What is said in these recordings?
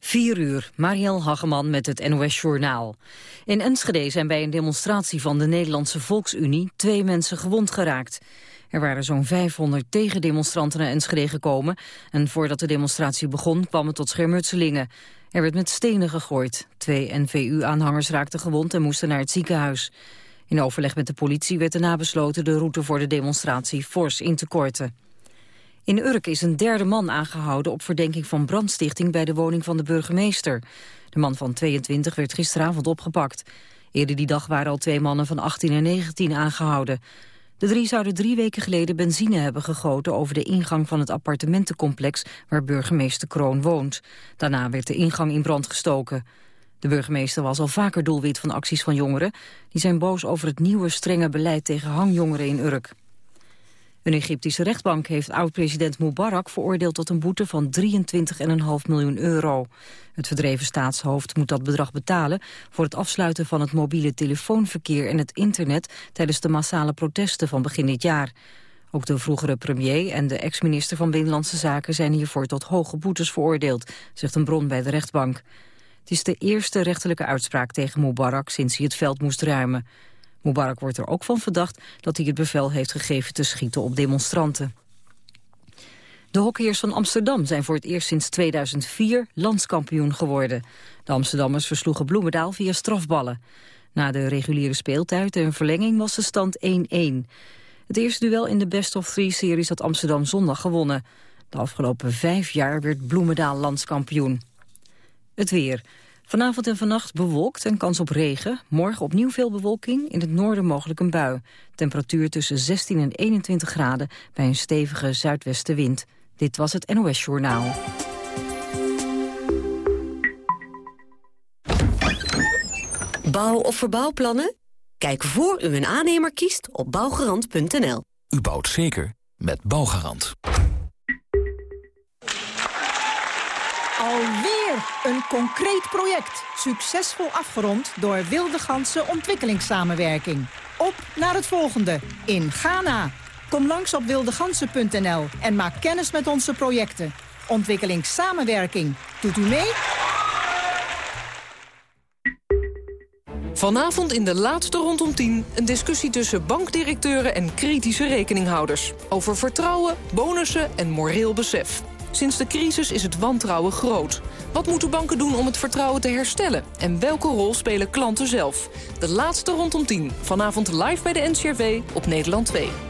4 uur, Marielle Hageman met het NOS Journaal. In Enschede zijn bij een demonstratie van de Nederlandse Volksunie twee mensen gewond geraakt. Er waren zo'n 500 tegendemonstranten naar Enschede gekomen... en voordat de demonstratie begon kwam het tot schermutselingen. Er werd met stenen gegooid. Twee NVU-aanhangers raakten gewond en moesten naar het ziekenhuis. In overleg met de politie werd daarna besloten de route voor de demonstratie fors in te korten. In Urk is een derde man aangehouden op verdenking van brandstichting bij de woning van de burgemeester. De man van 22 werd gisteravond opgepakt. Eerder die dag waren al twee mannen van 18 en 19 aangehouden. De drie zouden drie weken geleden benzine hebben gegoten over de ingang van het appartementencomplex waar burgemeester Kroon woont. Daarna werd de ingang in brand gestoken. De burgemeester was al vaker doelwit van acties van jongeren. Die zijn boos over het nieuwe strenge beleid tegen hangjongeren in Urk. Een Egyptische rechtbank heeft oud-president Mubarak veroordeeld tot een boete van 23,5 miljoen euro. Het verdreven staatshoofd moet dat bedrag betalen voor het afsluiten van het mobiele telefoonverkeer en het internet tijdens de massale protesten van begin dit jaar. Ook de vroegere premier en de ex-minister van Binnenlandse Zaken zijn hiervoor tot hoge boetes veroordeeld, zegt een bron bij de rechtbank. Het is de eerste rechterlijke uitspraak tegen Mubarak sinds hij het veld moest ruimen. Mubarak wordt er ook van verdacht dat hij het bevel heeft gegeven te schieten op demonstranten. De hockeyers van Amsterdam zijn voor het eerst sinds 2004 landskampioen geworden. De Amsterdammers versloegen Bloemendaal via strafballen. Na de reguliere speeltijd en verlenging was de stand 1-1. Het eerste duel in de Best of Three-series had Amsterdam zondag gewonnen. De afgelopen vijf jaar werd Bloemendaal landskampioen. Het weer. Vanavond en vannacht bewolkt en kans op regen. Morgen opnieuw veel bewolking, in het noorden mogelijk een bui. Temperatuur tussen 16 en 21 graden bij een stevige zuidwestenwind. Dit was het NOS Journaal. Bouw- of verbouwplannen? Kijk voor u een aannemer kiest op bouwgarant.nl. U bouwt zeker met Bouwgarant. Alweer een concreet project. Succesvol afgerond door Wilde Ganse Ontwikkelingssamenwerking. Op naar het volgende in Ghana. Kom langs op wildegansen.nl en maak kennis met onze projecten. Ontwikkelingssamenwerking. Doet u mee? Vanavond in de laatste rondom 10 een discussie tussen bankdirecteuren en kritische rekeninghouders. Over vertrouwen, bonussen en moreel besef. Sinds de crisis is het wantrouwen groot. Wat moeten banken doen om het vertrouwen te herstellen? En welke rol spelen klanten zelf? De laatste rondom 10. Vanavond live bij de NCRV op Nederland 2.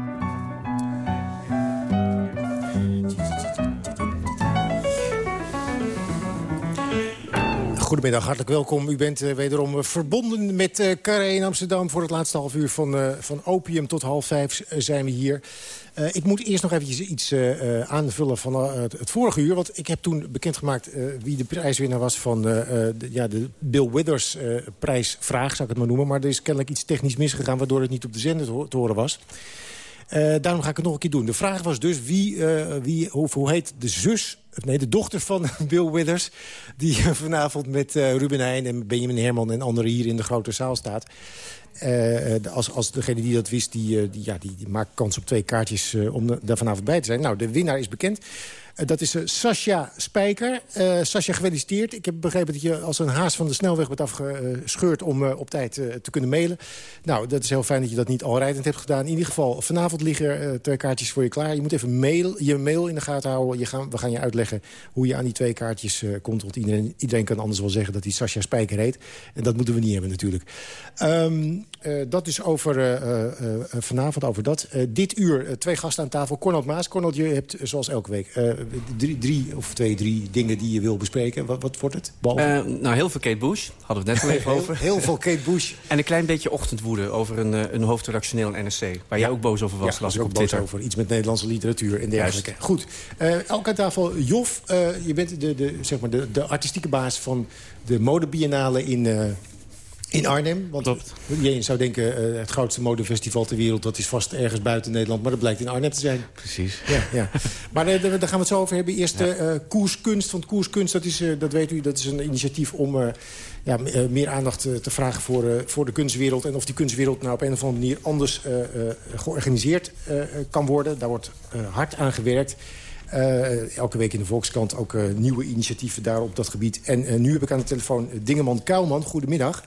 Goedemiddag, hartelijk welkom. U bent uh, wederom uh, verbonden met uh, Carré in Amsterdam... voor het laatste half uur van, van Opium tot half vijf zijn we hier. ik moet eerst nog eventjes iets aanvullen van het, vorige uur. Want ik heb toen bekendgemaakt wie de prijswinnaar was... van de, ja, de Bill Withers prijsvraag, zou ik het maar noemen. Maar er is kennelijk iets technisch misgegaan... waardoor het niet op de zender te, te horen was. daarom ga ik het nog een keer doen. De vraag was dus, wie, wie, hoe, hoe heet de zus nee, de dochter van Bill Withers... die vanavond met uh, Ruben Heijn en Benjamin Herman en anderen hier in de grote zaal staat. Uh, als, als degene die dat wist, die, die, ja, die, maakt kans op twee kaartjes om daar vanavond bij te zijn. Nou, de winnaar is bekend. Uh, dat is uh, Sascha Spijker. Uh, Sascha, gefeliciteerd. Ik heb begrepen dat je als een haas van de snelweg bent afgescheurd... om op tijd te kunnen mailen. Nou, dat is heel fijn dat je dat niet al rijdend hebt gedaan. In ieder geval, vanavond liggen er twee kaartjes voor je klaar. Je moet even mail, je mail in de gaten houden. Je gaan, we gaan je uitleggen hoe je aan die twee kaartjes komt. Want iedereen, iedereen kan anders wel zeggen dat hij Sascha Spijker heet. En dat moeten we niet hebben natuurlijk. Uh, dat is over vanavond over dat. dit uur twee gasten aan tafel. Cornel Maas. Cornel, je hebt zoals elke week drie, drie of twee, drie dingen die je wil bespreken. Wat, wat wordt het? nou, heel veel Kate Bush. Hadden we het net al even over. Heel veel Kate Bush. en een klein beetje ochtendwoede over een, een hoofdredactioneel NSC. Waar jij ook boos over was, ja, las ik op ook Twitter. boos over. Iets met Nederlandse literatuur en dergelijke. Goed. elke aan tafel. Jof, je bent de, de, zeg maar de, de artistieke baas van de modebiennale in, uh, in Arnhem. Want Klopt. je zou denken, uh, het grootste modefestival ter wereld... dat is vast ergens buiten Nederland, maar dat blijkt in Arnhem te zijn. Precies. Ja, ja. maar uh, daar gaan we het zo over hebben. Eerst ja. Koerskunst. Want Koerskunst, dat, is, dat weet u, dat is een initiatief om... ja, meer aandacht te vragen voor, voor de kunstwereld. En of die kunstwereld nou op een of andere manier anders georganiseerd kan worden. Daar wordt hard aan gewerkt. Uh, elke week in de Volkskrant ook uh, nieuwe initiatieven daar op dat gebied. En uh, nu heb ik aan de telefoon Dingeman Kuilman. Goedemiddag.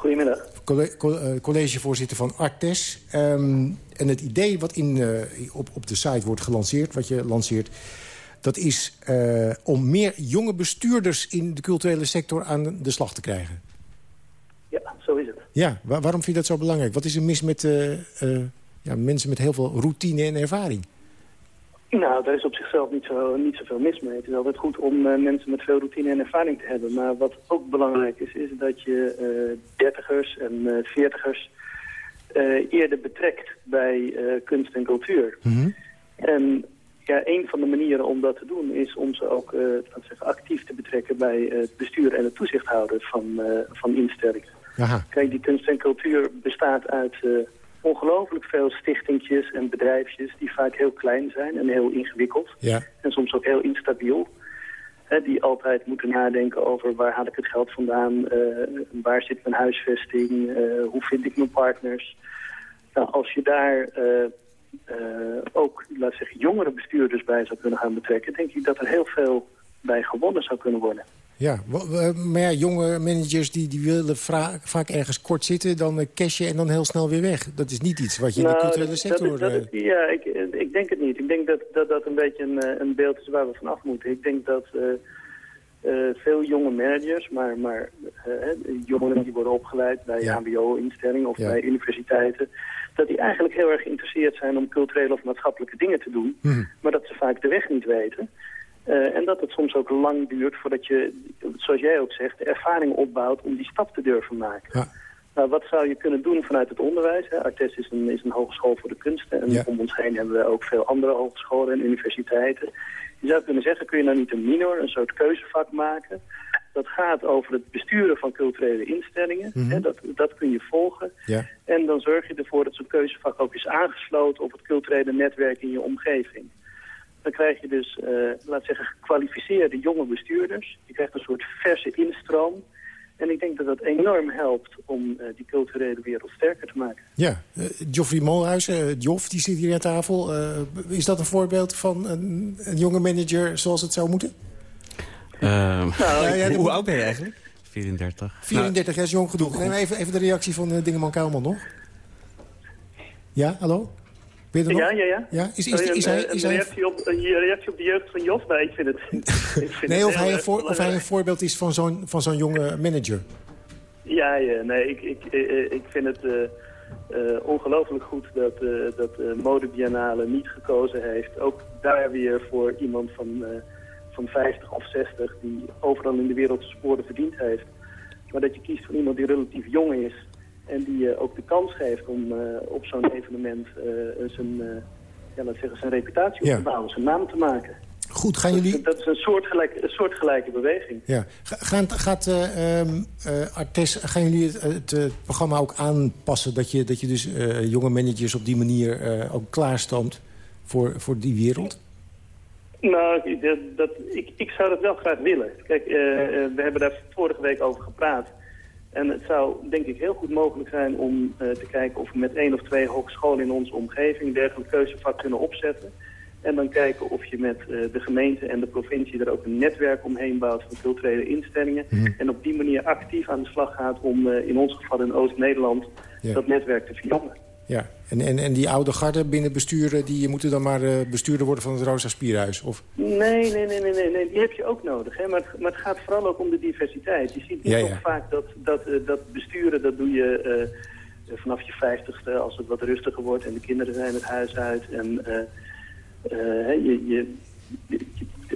Goedemiddag. Colle collegevoorzitter van Artes. Um, en het idee wat in, op, op de site wordt gelanceerd, wat je lanceert... dat is om meer jonge bestuurders in de culturele sector aan de slag te krijgen. Ja, zo is het. Ja, waar, waarom vind je dat zo belangrijk? Wat is er mis met ja, mensen met heel veel routine en ervaring? Nou, daar is op zichzelf niet, zo, niet zoveel mis mee. Het is altijd goed om uh, mensen met veel routine en ervaring te hebben. Maar wat ook belangrijk is, is dat je uh, dertigers en uh, veertigers eerder betrekt bij kunst en cultuur. Mm -hmm. En ja, een van de manieren om dat te doen is om ze ook laten zeggen, actief te betrekken bij het bestuur en het toezichthouder van, van instellingen. Aha. Kijk, die kunst en cultuur bestaat uit ongelooflijk veel stichtingjes en bedrijfjes die vaak heel klein zijn en heel ingewikkeld. Ja. En soms ook heel instabiel. Hè, die altijd moeten nadenken over waar haal ik het geld vandaan, uh, waar zit mijn huisvesting, uh, hoe vind ik mijn partners. Nou, als je daar uh, ook, laat zeggen, jongere bestuurders bij zou kunnen gaan betrekken, denk ik dat er heel veel bij gewonnen zou kunnen worden. Ja, maar ja, jonge managers die, die willen vaak ergens kort zitten... dan cashen en dan heel snel weer weg. Dat is niet iets wat je nou, in de culturele sector... Dat is, dat is, ja, ik, ik denk het niet. Ik denk dat dat, dat een beetje een, een beeld is waar we vanaf moeten. Ik denk dat uh, uh, veel jonge managers, maar, maar uh, jongeren die worden opgeleid... bij Ja. hbo-instellingen of Ja. bij universiteiten... dat die eigenlijk heel erg geïnteresseerd zijn om culturele of maatschappelijke dingen te doen... Hm. maar dat ze vaak de weg niet weten... Uh, en dat het soms ook lang duurt voordat je, zoals jij ook zegt, de ervaring opbouwt om die stap te durven maken. Ja. Nou, wat zou je kunnen doen vanuit het onderwijs? Hè? Artes is een, is een hogeschool voor de kunsten en Ja. om ons heen hebben we ook veel andere hogescholen en universiteiten. Je zou kunnen zeggen, kun je nou niet een minor, een soort keuzevak maken? Dat gaat over het besturen van culturele instellingen. Mhm. hè? Dat, dat kun je volgen. Ja. En dan zorg je ervoor dat zo'n keuzevak ook is aangesloten op het culturele netwerk in je omgeving. Dan krijg je dus, eh, laat zeggen, gekwalificeerde jonge bestuurders. Je krijgt een soort verse instroom. En ik denk dat dat enorm helpt om eh, die culturele wereld sterker te maken. Ja, uh, Joffrey Molhuis, uh, Joff, die zit hier aan tafel. Uh, is dat een voorbeeld van een, een jonge manager zoals het zou moeten? Uh, Nou, ja, hoe, oud ben je eigenlijk? 34. 34 jaar is jong genoeg. Neem even, even de reactie van uh, Dingeman Kuilman nog. Ja, hallo? Je? Ja, ja, ja. Ja, is, is, is, hij... een, Is hij reactie op, een reactie op de jeugd van Jos? Nee, ik vind het... ik vind nee, of hij, een voor, of hij een voorbeeld is van zo'n van zo'n jonge manager. Ja, ja, nee, ik, ik, eh, ik vind het eh, eh, ongelooflijk goed dat, eh dat de Mode Biennale niet gekozen heeft. Ook daar weer voor iemand van, eh, van 50 of 60 die overal in de wereld zijn sporen verdiend heeft. Maar dat je kiest voor iemand die relatief jong is en die je ook de kans geeft om eh, op zo'n evenement eh, zijn, eh, ja, laat zeggen, zijn reputatie op te bouwen, zijn naam te maken. Goed, gaan jullie... dat is een soortgelijke, een soortgelijke beweging. Ja. Gaat eh, ehm, eh, Artes, gaan jullie het, het, eh, programma ook aanpassen... dat je, dat je dus eh, jonge managers op die manier eh, ook klaarstoomt voor, voor die wereld? Nou, ik- dat, dat, ik, ik zou dat wel graag willen. Kijk, eh, eh, we hebben daar vorige week over gepraat. En het zou denk ik heel goed mogelijk zijn om eh, te kijken of we met één of twee hogescholen in onze omgeving een dergelijk keuzevak kunnen opzetten. En dan kijken of je met eh, de gemeente en de provincie er ook een netwerk omheen bouwt van culturele instellingen. Mhm. En op die manier actief aan de slag gaat om eh, in ons geval in Oost-Nederland dat netwerk te verjongen. Ja. En, en, en die oude garde binnen besturen... die moeten dan maar eh, bestuurder worden van het Rosa Spierhuis? Of... Nee, nee, nee, nee, nee, die heb je ook nodig. Hè? Maar, het, maar het gaat vooral ook om de diversiteit. Je ziet Ja, ja. vaak dat, dat, eh, dat besturen, dat doe je, eh, vanaf je vijftigste, als het wat rustiger wordt en de kinderen zijn het huis uit. En je, je,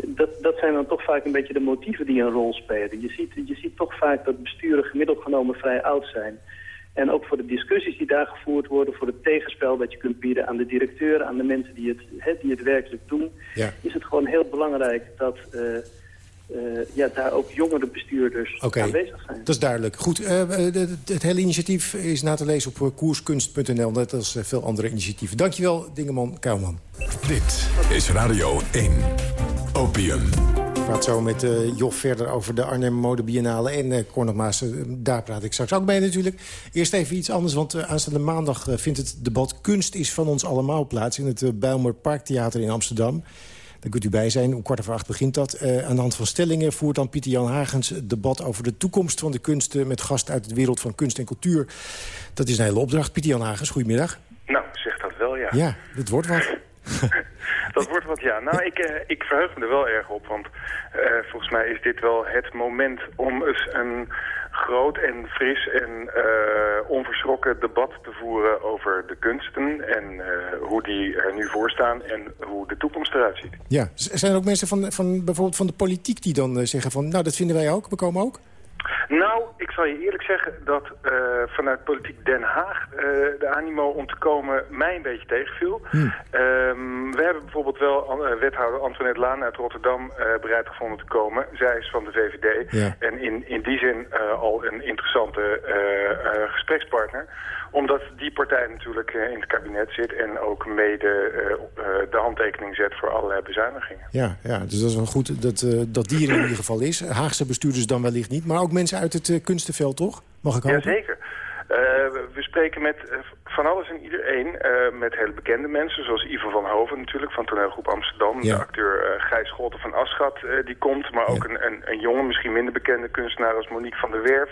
dat, dat zijn dan toch vaak een beetje de motieven die een rol spelen. Je ziet, je ziet toch vaak dat besturen gemiddeld genomen vrij oud zijn. En ook voor de discussies die daar gevoerd worden, voor het tegenspel dat je kunt bieden aan de directeuren, aan de mensen die het, die het werkelijk doen, ja. is het gewoon heel belangrijk dat uh, uh, ja, daar ook jongere bestuurders aanwezig zijn. Dat is duidelijk. Goed, uh, het hele initiatief is na te lezen op koerskunst.nl, net als veel andere initiatieven. Dankjewel, Dingeman Kouwman. Dit is Radio 1. Opium. Praat zo met uh, Jof verder over de Arnhem Mode Biennale en uh, Cornel. Uh, daar praat ik straks ook bij natuurlijk. Eerst even iets anders, want aanstaande maandag vindt het debat Kunst is van ons allemaal plaats... in het uh, Bijlmer Parktheater in Amsterdam. Daar kunt u bij zijn. Om kwart over acht begint dat. aan de hand van stellingen voert dan Pieter Jan Hagens het debat over de toekomst van de kunsten... met gasten uit de wereld van kunst en cultuur. Dat is een hele opdracht. Pieter Jan Hagens, goedemiddag. Nou, zeg dat wel, ja. Ja, dit wordt wat. Dat wordt wat, ja. Nou, ik, uh, ik verheug me er wel erg op, want uh, volgens mij is dit wel het moment om eens een groot en fris en uh, onverschrokken debat te voeren over de kunsten en hoe die er nu voor staan en hoe de toekomst eruit ziet. Ja, zijn er ook mensen van, van bijvoorbeeld van de politiek die dan zeggen van, nou dat vinden wij ook, we komen ook? Nou, ik zal je eerlijk zeggen dat uh, vanuit politiek Den Haag uh, de animo om te komen mij een beetje tegenviel. Hm. Um, we hebben bijvoorbeeld wel uh, wethouder Antoinette Laan uit Rotterdam bereid gevonden te komen. Zij is van de VVD ja. en in, in die zin al een interessante gesprekspartner omdat die partij natuurlijk in het kabinet zit en ook mede de handtekening zet voor allerlei bezuinigingen. Ja, ja dus dat is wel goed dat, dat die er in ieder geval is. Haagse bestuurders dan wellicht niet, maar ook mensen uit het kunstenveld, toch? Mag ik hopen? Jazeker. Uh, we spreken met uh, van alles en iedereen. Uh, met hele bekende mensen, zoals Ivo van Hoven natuurlijk, van toneelgroep Amsterdam. Ja. De acteur Gijs Scholten van Aschat, die komt. Maar ook ja. een, een, een, jonge, misschien minder bekende kunstenaar als Monique van der Werf.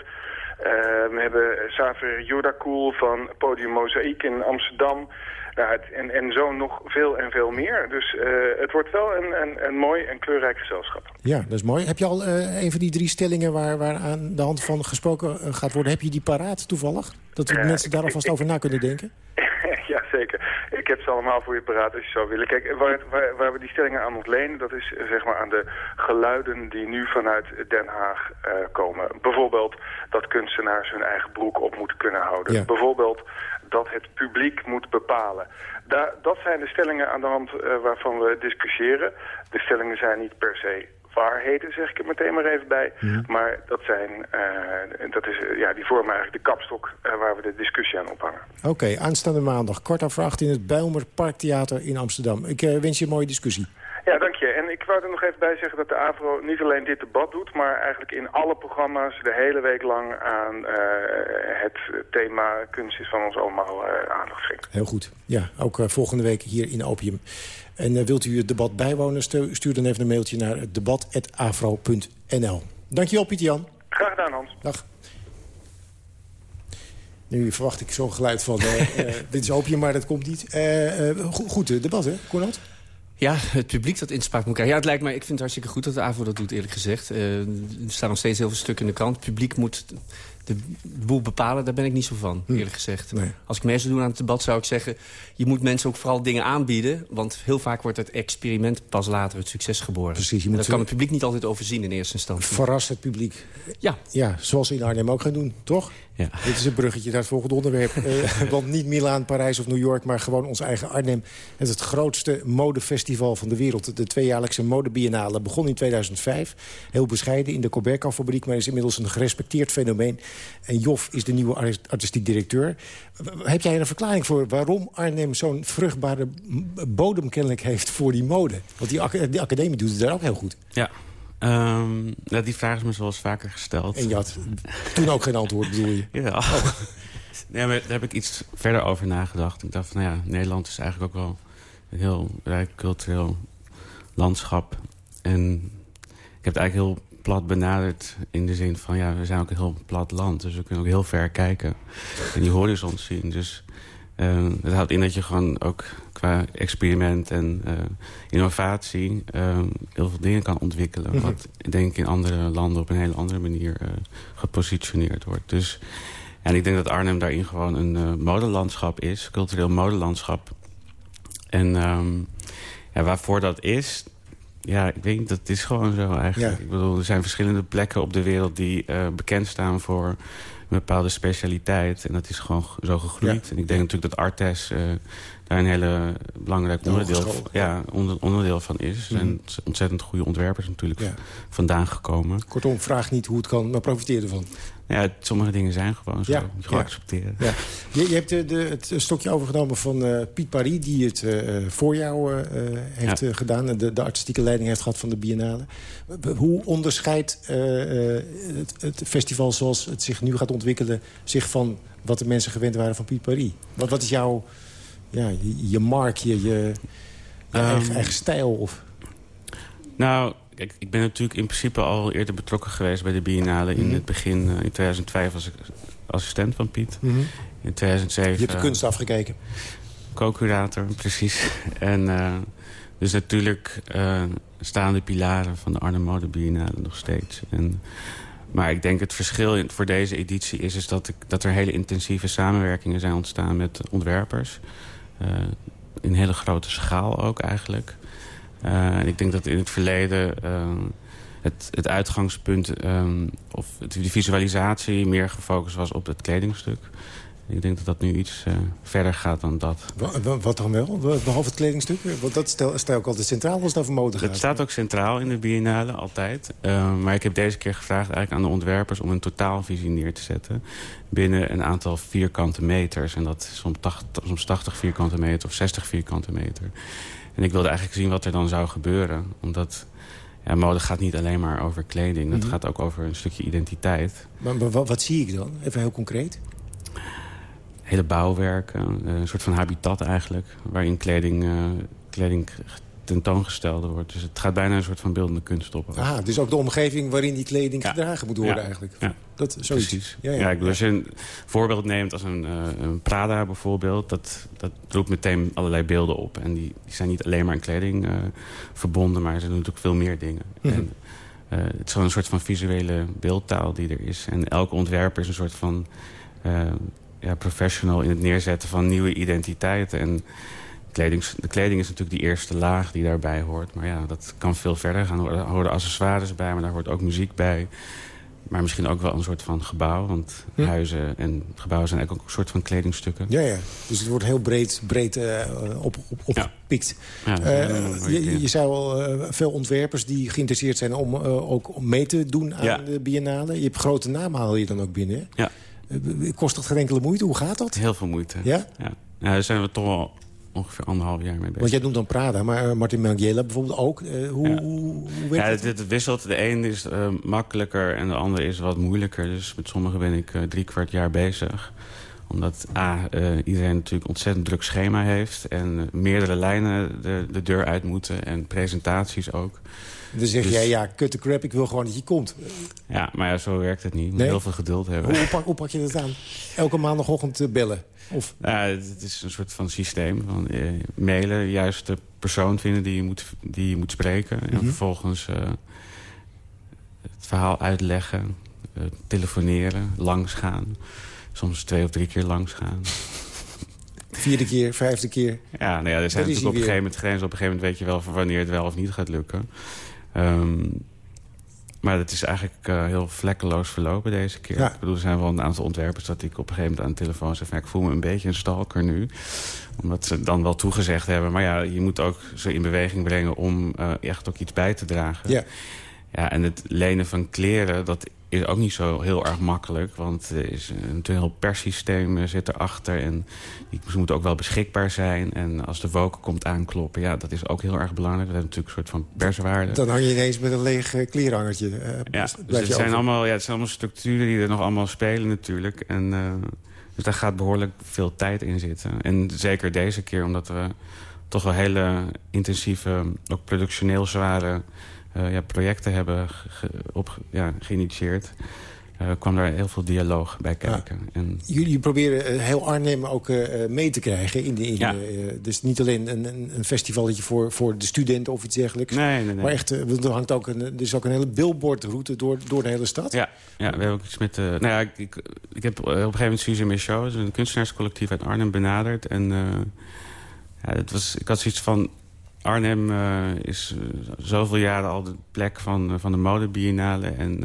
We hebben Saver Jordakoel van Podium Mozaïek in Amsterdam. Nou, het, en, en zo nog veel en veel meer. Dus uh, het wordt wel een, een, een mooi en kleurrijk gezelschap. Ja, dat is mooi. Heb je al uh, een van die drie stellingen waar, waar aan de hand van gesproken gaat worden... heb je die paraat toevallig? Dat de mensen daar alvast over na kunnen denken? zeker. Ik heb ze allemaal voor je paraat als je zou willen. Kijk, waar, waar, waar we die stellingen aan ontlenen... dat is zeg maar aan de geluiden die nu vanuit Den Haag uh, komen. Bijvoorbeeld dat kunstenaars hun eigen broek op moeten kunnen houden. Ja. Bijvoorbeeld dat het publiek moet bepalen. Da dat zijn de stellingen aan de hand uh, waarvan we discussiëren. De stellingen zijn niet per se waarheden, zeg ik er meteen maar even bij. Ja. Maar dat zijn, uh, dat is, uh, ja, die vormen eigenlijk de kapstok uh, waar we de discussie aan ophangen. Oké, okay, aanstaande maandag, kwart over acht in het Bijlmer Parktheater in Amsterdam. Ik wens je een mooie discussie. Ja, dank je. En ik wou er nog even bij zeggen dat de AVRO niet alleen dit debat doet... maar eigenlijk in alle programma's de hele week lang aan uh, het thema kunst is van ons allemaal uh, aandacht schenkt. Heel goed. Ja, ook uh, volgende week hier in Opium. En wilt u het debat bijwonen, stuur dan even een mailtje naar debat.avro.nl. Dankjewel, Pieter Jan. Graag gedaan, Hans. Dag. Nu verwacht ik zo'n geluid van... dit is Opium, maar dat komt niet. goed, goed debat, hè, Cornald? Ja, het publiek dat inspraak moet krijgen. Ja, het lijkt mij, ik vind het hartstikke goed dat de AVO dat doet, eerlijk gezegd. Uh, er staan nog steeds heel veel stukken in de krant. Het publiek moet de boel bepalen, daar ben ik niet zo van, eerlijk gezegd. Nee. Als ik mee zou doen aan het debat, zou ik zeggen... je moet mensen ook vooral dingen aanbieden... want heel vaak wordt het experiment pas later het succes geboren. Precies. Je moet dat kan het publiek niet altijd overzien in eerste instantie. Verras het publiek. Ja. Ja, zoals we in Arnhem ook gaan doen, toch? Ja. Dit is een bruggetje naar het volgende onderwerp. uh, want niet Milaan, Parijs of New York, maar gewoon ons eigen Arnhem. Het is het grootste modefestival van de wereld. De tweejaarlijkse modebiennale begon in 2005. Heel bescheiden in de Coberco-fabriek, maar is inmiddels een gerespecteerd fenomeen. En Jof is de nieuwe artistiek directeur. Heb jij een verklaring voor waarom Arnhem zo'n vruchtbare bodem kennelijk heeft voor die mode? Want die, die academie doet het daar ook heel goed. Ja, Um, nou, die vraag is me zoals vaker gesteld. En je had toen ook geen antwoord, bedoel je? Ja. Oh. Nee, maar daar heb ik iets verder over nagedacht. Ik dacht van, nou ja, Nederland is eigenlijk ook wel een heel rijk cultureel landschap. En ik heb het eigenlijk heel plat benaderd in de zin van... ja, we zijn ook een heel plat land, dus we kunnen ook heel ver kijken. En die horizon zien, dus... Uh, dat houdt in dat je gewoon ook qua experiment en uh, innovatie... Uh, heel veel dingen kan ontwikkelen. Mm -hmm. Wat denk ik in andere landen op een hele andere manier gepositioneerd wordt. Dus En ik denk dat Arnhem daarin gewoon een modelandschap is. Cultureel modelandschap. En um, ja, waarvoor dat is... Ja, ik weet niet, dat is gewoon zo eigenlijk. Ik bedoel, er zijn verschillende plekken op de wereld... die uh, bekend staan voor bepaalde specialiteit. En dat is gewoon zo gegroeid. En ik denk natuurlijk dat Artes... Uh, daar een hele belangrijk onderdeel, ja, onder, onderdeel van is. Er zijn ontzettend goede ontwerpers natuurlijk vandaan gekomen. Kortom, vraag niet hoe het kan, maar profiteer ervan. Ja, sommige dingen zijn gewoon zo. Ja, moet je gewoon accepteren. Ja. Je, je hebt de, de, het stokje overgenomen van uh, Piet Paris... die het uh, voor jou heeft gedaan en de, de artistieke leiding heeft gehad van de Biennale. Hoe onderscheidt het, het, festival zoals het zich nu gaat ontwikkelen... zich van wat de mensen gewend waren van Piet Paris? Wat, wat is jouw ja, je, je mark, je, je, je um, eigen, eigen, stijl? Of... Nou, kijk, ik ben natuurlijk in principe al eerder betrokken geweest bij de Biennale. In mhm. het begin, uh, in 2005 was ik assistent van Piet. Mm -hmm. In 2007... Je hebt de kunst afgekeken. Co-curator, precies. en uh, dus natuurlijk uh, staan de pilaren van de Arnhem Mode Biennale nog steeds. En, maar ik denk het verschil voor deze editie is, is dat, ik, dat er hele intensieve samenwerkingen zijn ontstaan met ontwerpers. Uh, in hele grote schaal ook eigenlijk. Uh, ik denk dat in het verleden uh, het, het uitgangspunt... Um, of de visualisatie meer gefocust was op het kledingstuk. Ik denk dat dat nu iets uh, verder gaat dan dat. Wat, wat, dan wel? Behalve het kledingstuk? Want dat stel, stel ik altijd centraal als het over mode gaat. Het staat ook centraal in de biennale, altijd. Uh, maar ik heb deze keer gevraagd eigenlijk aan de ontwerpers... om een totaalvisie neer te zetten binnen een aantal vierkante meters. En dat is soms 80, soms 80 vierkante meter of 60 vierkante meter. En ik wilde eigenlijk zien wat er dan zou gebeuren. Omdat ja, mode gaat niet alleen maar over kleding. Het mm -hmm. gaat ook over een stukje identiteit. Maar, maar wat, wat zie ik dan? Even heel concreet hele bouwwerken. Eh, een soort van habitat eigenlijk. Waarin kleding, uh, kleding tentoongesteld wordt. Dus het gaat bijna een soort van beeldende kunst op. Ah, dus ook de omgeving waarin die kleding gedragen moet worden eigenlijk. Ja. Dat, zoiets. Precies. Ja, ja, ik bedoel, als je een voorbeeld neemt als een, uh, een Prada bijvoorbeeld... Dat, dat roept meteen allerlei beelden op. En die, die zijn niet alleen maar aan kleding uh, verbonden... maar ze doen natuurlijk veel meer dingen. Mm -hmm. en, uh, het is wel een soort van visuele beeldtaal die er is. En elke ontwerper is een soort van ja, professional in het neerzetten van nieuwe identiteiten. En kleding, de kleding is natuurlijk die eerste laag die daarbij hoort. Maar ja, dat kan veel verder gaan. Er horen accessoires bij, maar daar hoort ook muziek bij. Maar misschien ook wel een soort van gebouw. Want hm. huizen en gebouwen zijn eigenlijk ook een soort van kledingstukken. Ja, ja. Dus het wordt heel breed, breed uh, op, op, opgepikt. Ja. Ja, uh, je, je zou al uh, veel ontwerpers die geïnteresseerd zijn om ook mee te doen aan ja. de biennale. Je hebt grote namen haal je dan ook binnen. Hè? Ja. Kost dat geen enkele moeite? Hoe gaat dat? Heel veel moeite. Ja? Ja, ja daar zijn we toch al ongeveer anderhalf jaar mee bezig. Want jij noemt dan Prada, maar uh, Martin Mangiela bijvoorbeeld ook. Uh, hoe, ja. hoe, werkt ja, het, het, wisselt. De een is uh, makkelijker en de ander is wat moeilijker. Dus met sommigen ben ik drie kwart jaar bezig omdat A, iedereen natuurlijk ontzettend druk schema heeft... en meerdere lijnen de, de deur uit moeten en presentaties ook. Dan zeg dus... jij, ja, kut de crap, ik wil gewoon dat je komt. Ja, maar ja, zo werkt het niet. Je moet nee? heel veel geduld hebben. Hoe, pak, hoe pak je dat aan? Elke maandagochtend bellen? Of? Ja, het is een soort van systeem. Van, eh, mailen, juist de persoon vinden die je moet, die je moet spreken. En mm -hmm. vervolgens uh, het verhaal uitleggen. Uh, telefoneren, langsgaan. Soms twee of drie keer langsgaan. Vierde keer, vijfde keer. Ja, nou ja er zijn natuurlijk op een gegeven moment grenzen. Op een gegeven moment weet je wel van wanneer het wel of niet gaat lukken. Um, maar het is eigenlijk uh, heel vlekkeloos verlopen deze keer. Ja. Ik bedoel, er zijn wel een aantal ontwerpers dat ik op een gegeven moment aan de telefoon zeg... Van, ik voel me een beetje een stalker nu. Omdat ze dan wel toegezegd hebben. Maar ja, je moet ook ze in beweging brengen om uh, echt ook iets bij te dragen. Ja. Ja, en het lenen van kleren, dat is ook niet zo heel erg makkelijk. Want er is een heel perssysteem zit erachter. En die moeten ook wel beschikbaar zijn. En als de woken komt aankloppen, ja, dat is ook heel erg belangrijk. Dat heeft natuurlijk een soort van perswaarde. Dan hang je ineens met een leeg uh, kleerhangertje. Uh, ja, dus het, zijn allemaal, ja, het zijn allemaal structuren die er nog allemaal spelen natuurlijk. En, uh, dus daar gaat behoorlijk veel tijd in zitten. En zeker deze keer, omdat we toch wel hele intensieve, ook productioneel zware ja, projecten hebben ge, op, ja, geïnitieerd. uh, kwam daar heel veel dialoog bij kijken. Ja. En... Jullie proberen heel Arnhem ook uh, mee te krijgen. In de, in Ja. de, dus niet alleen een, een, festivalletje voor, voor de studenten of iets dergelijks. Nee, nee, nee. Maar echt, er, hangt ook een, er is ook een hele billboardroute door, door de hele stad. Ja, ja we hebben ook iets met... Nou ja, ik, ik, ik heb op een gegeven moment Suzy Michaud... een kunstenaarscollectief uit Arnhem benaderd. En ja, dat was, ik had zoiets van... Arnhem uh, is zoveel jaren al de plek van, van de modebiennale. En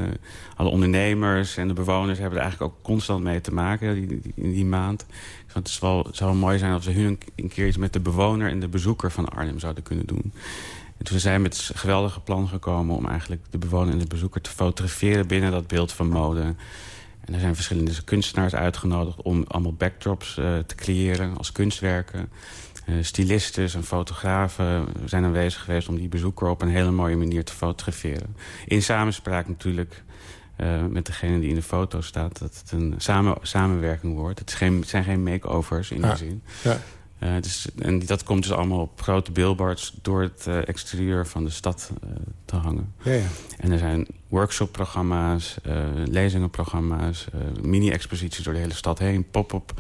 alle ondernemers en de bewoners hebben er eigenlijk ook constant mee te maken in die maand. Dus het is wel, zou mooi zijn als we hun een, keer iets met de bewoner en de bezoeker van Arnhem zouden kunnen doen. En toen zijn we met het geweldige plan gekomen om eigenlijk de bewoner en de bezoeker te fotograferen binnen dat beeld van mode. En er zijn verschillende kunstenaars uitgenodigd om allemaal backdrops te creëren als kunstwerken. Uh, stylisten en fotografen zijn aanwezig geweest om die bezoeker op een hele mooie manier te fotograferen. In samenspraak natuurlijk uh, met degene die in de foto staat. Dat het een samen, samenwerking wordt. Het, is geen, het zijn geen makeovers in ja. die zin. Ja. Uh, dus, en dat komt dus allemaal op grote billboards door het uh, exterieur van de stad te hangen. Ja, ja. En er zijn workshopprogramma's, lezingenprogramma's, mini-exposities door de hele stad heen, pop-up.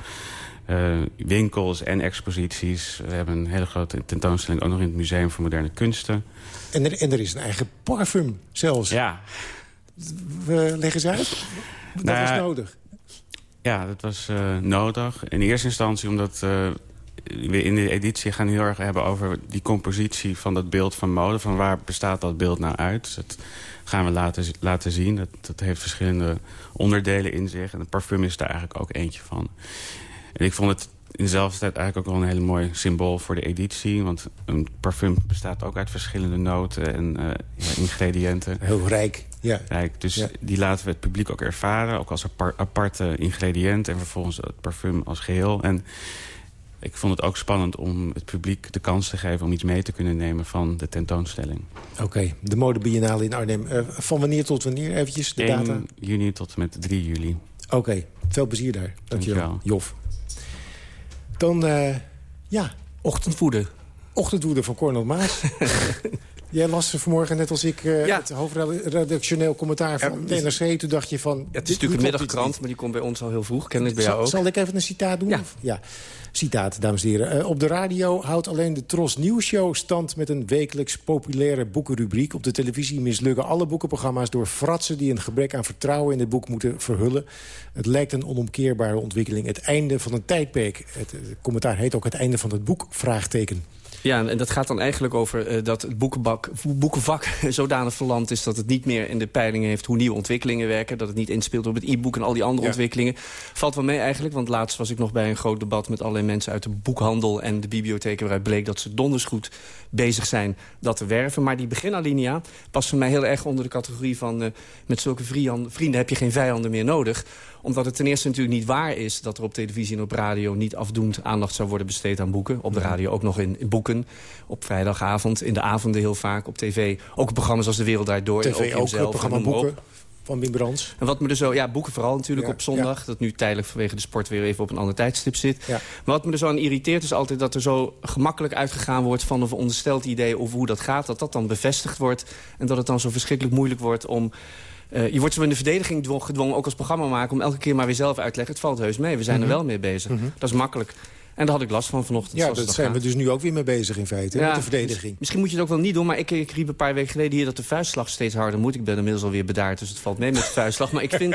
Winkels en exposities. We hebben een hele grote tentoonstelling ook nog in het Museum voor Moderne Kunsten. En er, en er is een eigen parfum zelfs. Ja. We leggen ze uit. Dat nou, was nodig. Ja, dat was nodig. In eerste instantie omdat we in de editie gaan heel erg hebben over die compositie van dat beeld van mode. Van waar bestaat dat beeld nou uit? Dus dat gaan we laten, laten zien. Dat, dat heeft verschillende onderdelen in zich. En het parfum is daar eigenlijk ook eentje van. En ik vond het in dezelfde tijd eigenlijk ook wel een hele mooi symbool voor de editie. Want een parfum bestaat ook uit verschillende noten en uh, ja, ingrediënten. Heel rijk, ja. Rijk, dus ja. die laten we het publiek ook ervaren. Ook als aparte ingrediënt. En vervolgens het parfum als geheel. En ik vond het ook spannend om het publiek de kans te geven... om iets mee te kunnen nemen van de tentoonstelling. Oké, okay. de modebiennale in Arnhem. Uh, van wanneer tot wanneer eventjes de 1 data? juni tot en met 3 juli. Oké, okay. veel plezier daar. Dankjewel, Dankjewel. Jof. Dan, uh, ja... Ochtendwoede. Ochtendwoede van Cornel Maas. Jij las vanmorgen, net als ik, uh, ja. het hoofdredactioneel commentaar van ja, de NRC. Toen dacht je van... Ja, het is natuurlijk een middagkrant, maar die komt bij ons al heel vroeg. Kennelijk bij zal, jou ook. Zal ik even een citaat doen? Ja. ja. Citaat, dames en heren. Uh, op de radio houdt alleen de Tros Nieuwsshow stand... met een wekelijks populaire boekenrubriek. Op de televisie mislukken alle boekenprogramma's... door fratsen die een gebrek aan vertrouwen in het boek moeten verhullen. Het lijkt een onomkeerbare ontwikkeling. Het einde van een tijdperk. Het, het commentaar heet ook het einde van het boek, vraagteken. Ja, en dat gaat dan eigenlijk over uh, dat het boekenbak, boekenvak zodanig verlamd is... dat het niet meer in de peilingen heeft hoe nieuwe ontwikkelingen werken. Dat het niet inspeelt op het e-book en al die andere Ja. ontwikkelingen. Valt wel mee eigenlijk, want laatst was ik nog bij een groot debat... met allerlei mensen uit de boekhandel en de bibliotheken... waaruit bleek dat ze donders goed bezig zijn dat te werven. Maar die beginalinea past voor mij heel erg onder de categorie van... Uh, met zulke vrienden, vrienden heb je geen vijanden meer nodig omdat het ten eerste natuurlijk niet waar is... dat er op televisie en op radio niet afdoend aandacht zou worden besteed aan boeken. Op de radio ook nog in, in boeken. Op vrijdagavond, in de avonden heel vaak. Op tv ook programma's als De Wereld Draait Door. TV Opium ook, zelf, het programma op. Boeken van Wim Brands. En wat me er zo, ja, boeken vooral natuurlijk Ja, op zondag. ja. Dat nu tijdelijk vanwege de sport weer even op een ander tijdstip zit. Ja. Maar wat me er zo aan irriteert is altijd dat er zo gemakkelijk uitgegaan wordt... van een ondersteld idee over hoe dat gaat. Dat dat dan bevestigd wordt. En dat het dan zo verschrikkelijk moeilijk wordt om... Uh, je wordt zo in de verdediging gedwongen, gedwongen, ook als programmamaker... om elke keer maar weer zelf uit te leggen. Het valt heus mee, we zijn Mhm. er wel mee bezig. Mhm. Dat is makkelijk. En daar had ik last van vanochtend. Ja, daar zijn we dus nu ook weer mee bezig in feite. met de verdediging. Misschien moet je het ook wel niet doen, maar ik, ik riep een paar weken geleden hier... dat de vuistslag steeds harder moet. Ik ben inmiddels alweer bedaard, dus het valt mee met de vuistslag. Maar ik vind,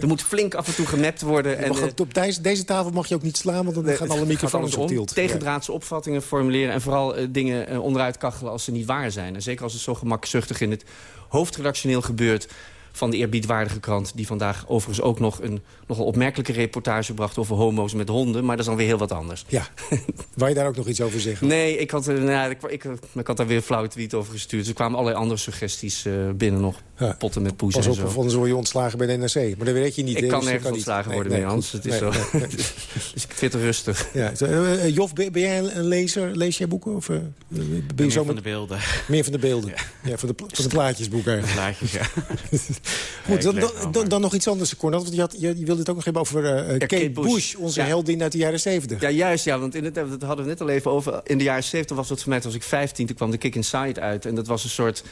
er moet flink af en toe gemapt worden. En, mag eh, op deze, deze tafel mag je ook niet slaan, want dan gaan alle microfoons op tilt. Tegendraadse opvattingen formuleren en vooral eh, dingen eh, onderuit kachelen als ze niet waar zijn. En zeker als het zo gemakzuchtig in het hoofdredactioneel gebeurt van de eerbiedwaardige krant... die vandaag overigens ook nog een nogal opmerkelijke reportage bracht... over homo's met honden, maar dat is dan weer heel wat anders. Ja, Wou je daar ook nog iets over zeggen? Nee, ik had, eh, nou, ja, ik, ik, ik had daar weer een flauwe tweet over gestuurd. Dus er kwamen allerlei andere suggesties eh, binnen nog. Ja. Potten met poes Pas en op, zo. of anders word je ontslagen bij de NRC. Maar dat weet je niet. Ik kan dus nergens ontslagen worden nee, meer, Hans. Het is Nee, zo. nee, nee. dus ik vind het rustig. Ja, zo, eh, eh, Jof, ben ben jij een lezer? Lees jij boeken? Of, eh, ben je Meer zo van met- de beelden. Meer van de beelden. Ja, van, de, van de plaatjesboek eigenlijk. Plaatjes, ja. Goed, dan, dan, dan, dan nog iets anders, Cornel. Want je, had, je, wilde het ook nog hebben over eh, Kate, Kate Bush. Bush. onze Ja. heldin uit de jaren zeventig. Ja, juist, ja, want in het, dat hadden we net al even over. In de jaren 70 was dat voor mij, toen was ik 15, toen kwam de Kick Inside uit. En dat was een soort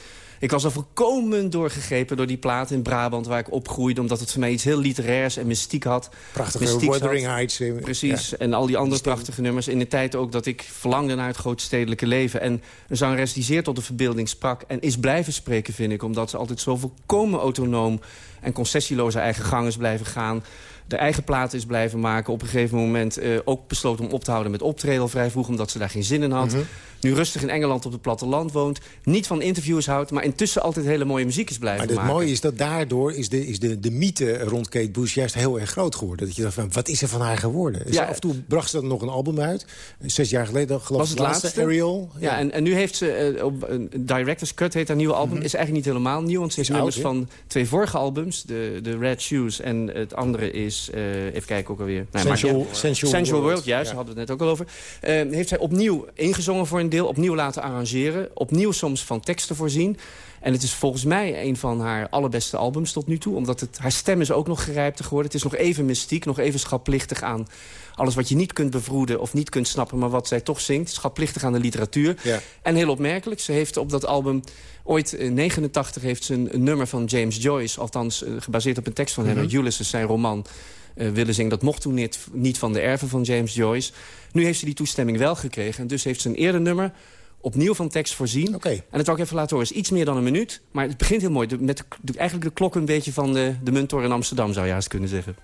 Ik was al volkomen doorgegrepen door die plaat in Brabant... waar ik opgroeide, omdat het voor mij iets heel literairs en mystiek had. Prachtige Mystiek Wuthering. Heights. Precies, ja. en al die andere prachtige nummers. In de tijd ook dat ik verlangde naar het grootstedelijke leven. En een zangeres die zeer tot de verbeelding sprak... en is blijven spreken, vind ik. Omdat ze altijd zo volkomen autonoom en concessieloze eigen gang is blijven gaan de eigen platen is blijven maken. Op een gegeven moment eh, ook besloten om op te houden met optreden al vrij vroeg... omdat ze daar geen zin in had. Mhm. Nu rustig in Engeland op het platteland woont. Niet van interviews houdt, maar intussen altijd hele mooie muziek is blijven Maar het maken. mooie is dat daardoor is, de, is de, de mythe rond Kate Bush juist heel erg groot geworden. Dat je dacht van, wat is er van haar geworden? Dus Ja. af en toe bracht ze dan nog een album uit. Zes jaar geleden geloof was ik het het laatste, Ariel. Ja, en, en nu heeft ze eh, op een Director's Cut heet haar nieuwe album. Is eigenlijk niet helemaal nieuw, want ze heeft Mhm. Is nummers oud, van twee vorige albums. De, de Red Shoes en het andere is, eh, even kijken ook alweer. Nee, Sensual- uit. Sensual Sensual World, World, juist, ja. daar hadden we het net ook al over. Eh, heeft zij opnieuw ingezongen voor een deel, opnieuw laten arrangeren. Opnieuw soms van teksten voorzien. En het is volgens mij een van haar allerbeste albums tot nu toe. Omdat het, haar stem is ook nog gerijpter geworden. Het is nog even mystiek, nog even schaplichtig aan alles wat je niet kunt bevroeden of niet kunt snappen... maar wat zij toch zingt, schaplichtig aan de literatuur. Ja. En heel opmerkelijk, ze heeft op dat album... ooit in 89 heeft ze een, een nummer van James Joyce... althans eh, gebaseerd op een tekst van hem, Mhm. Ulysses, zijn roman... eh, willen zingen. Dat mocht toen niet, niet van de erven van James Joyce. Nu heeft ze die toestemming wel gekregen. En dus heeft ze een eerder nummer opnieuw van tekst voorzien. En dat wil ik even laten horen. Het is iets meer dan een minuut. Maar het begint heel mooi. De- met de, de- eigenlijk de klok een beetje van de, de Muntor in Amsterdam, zou je haast kunnen zeggen.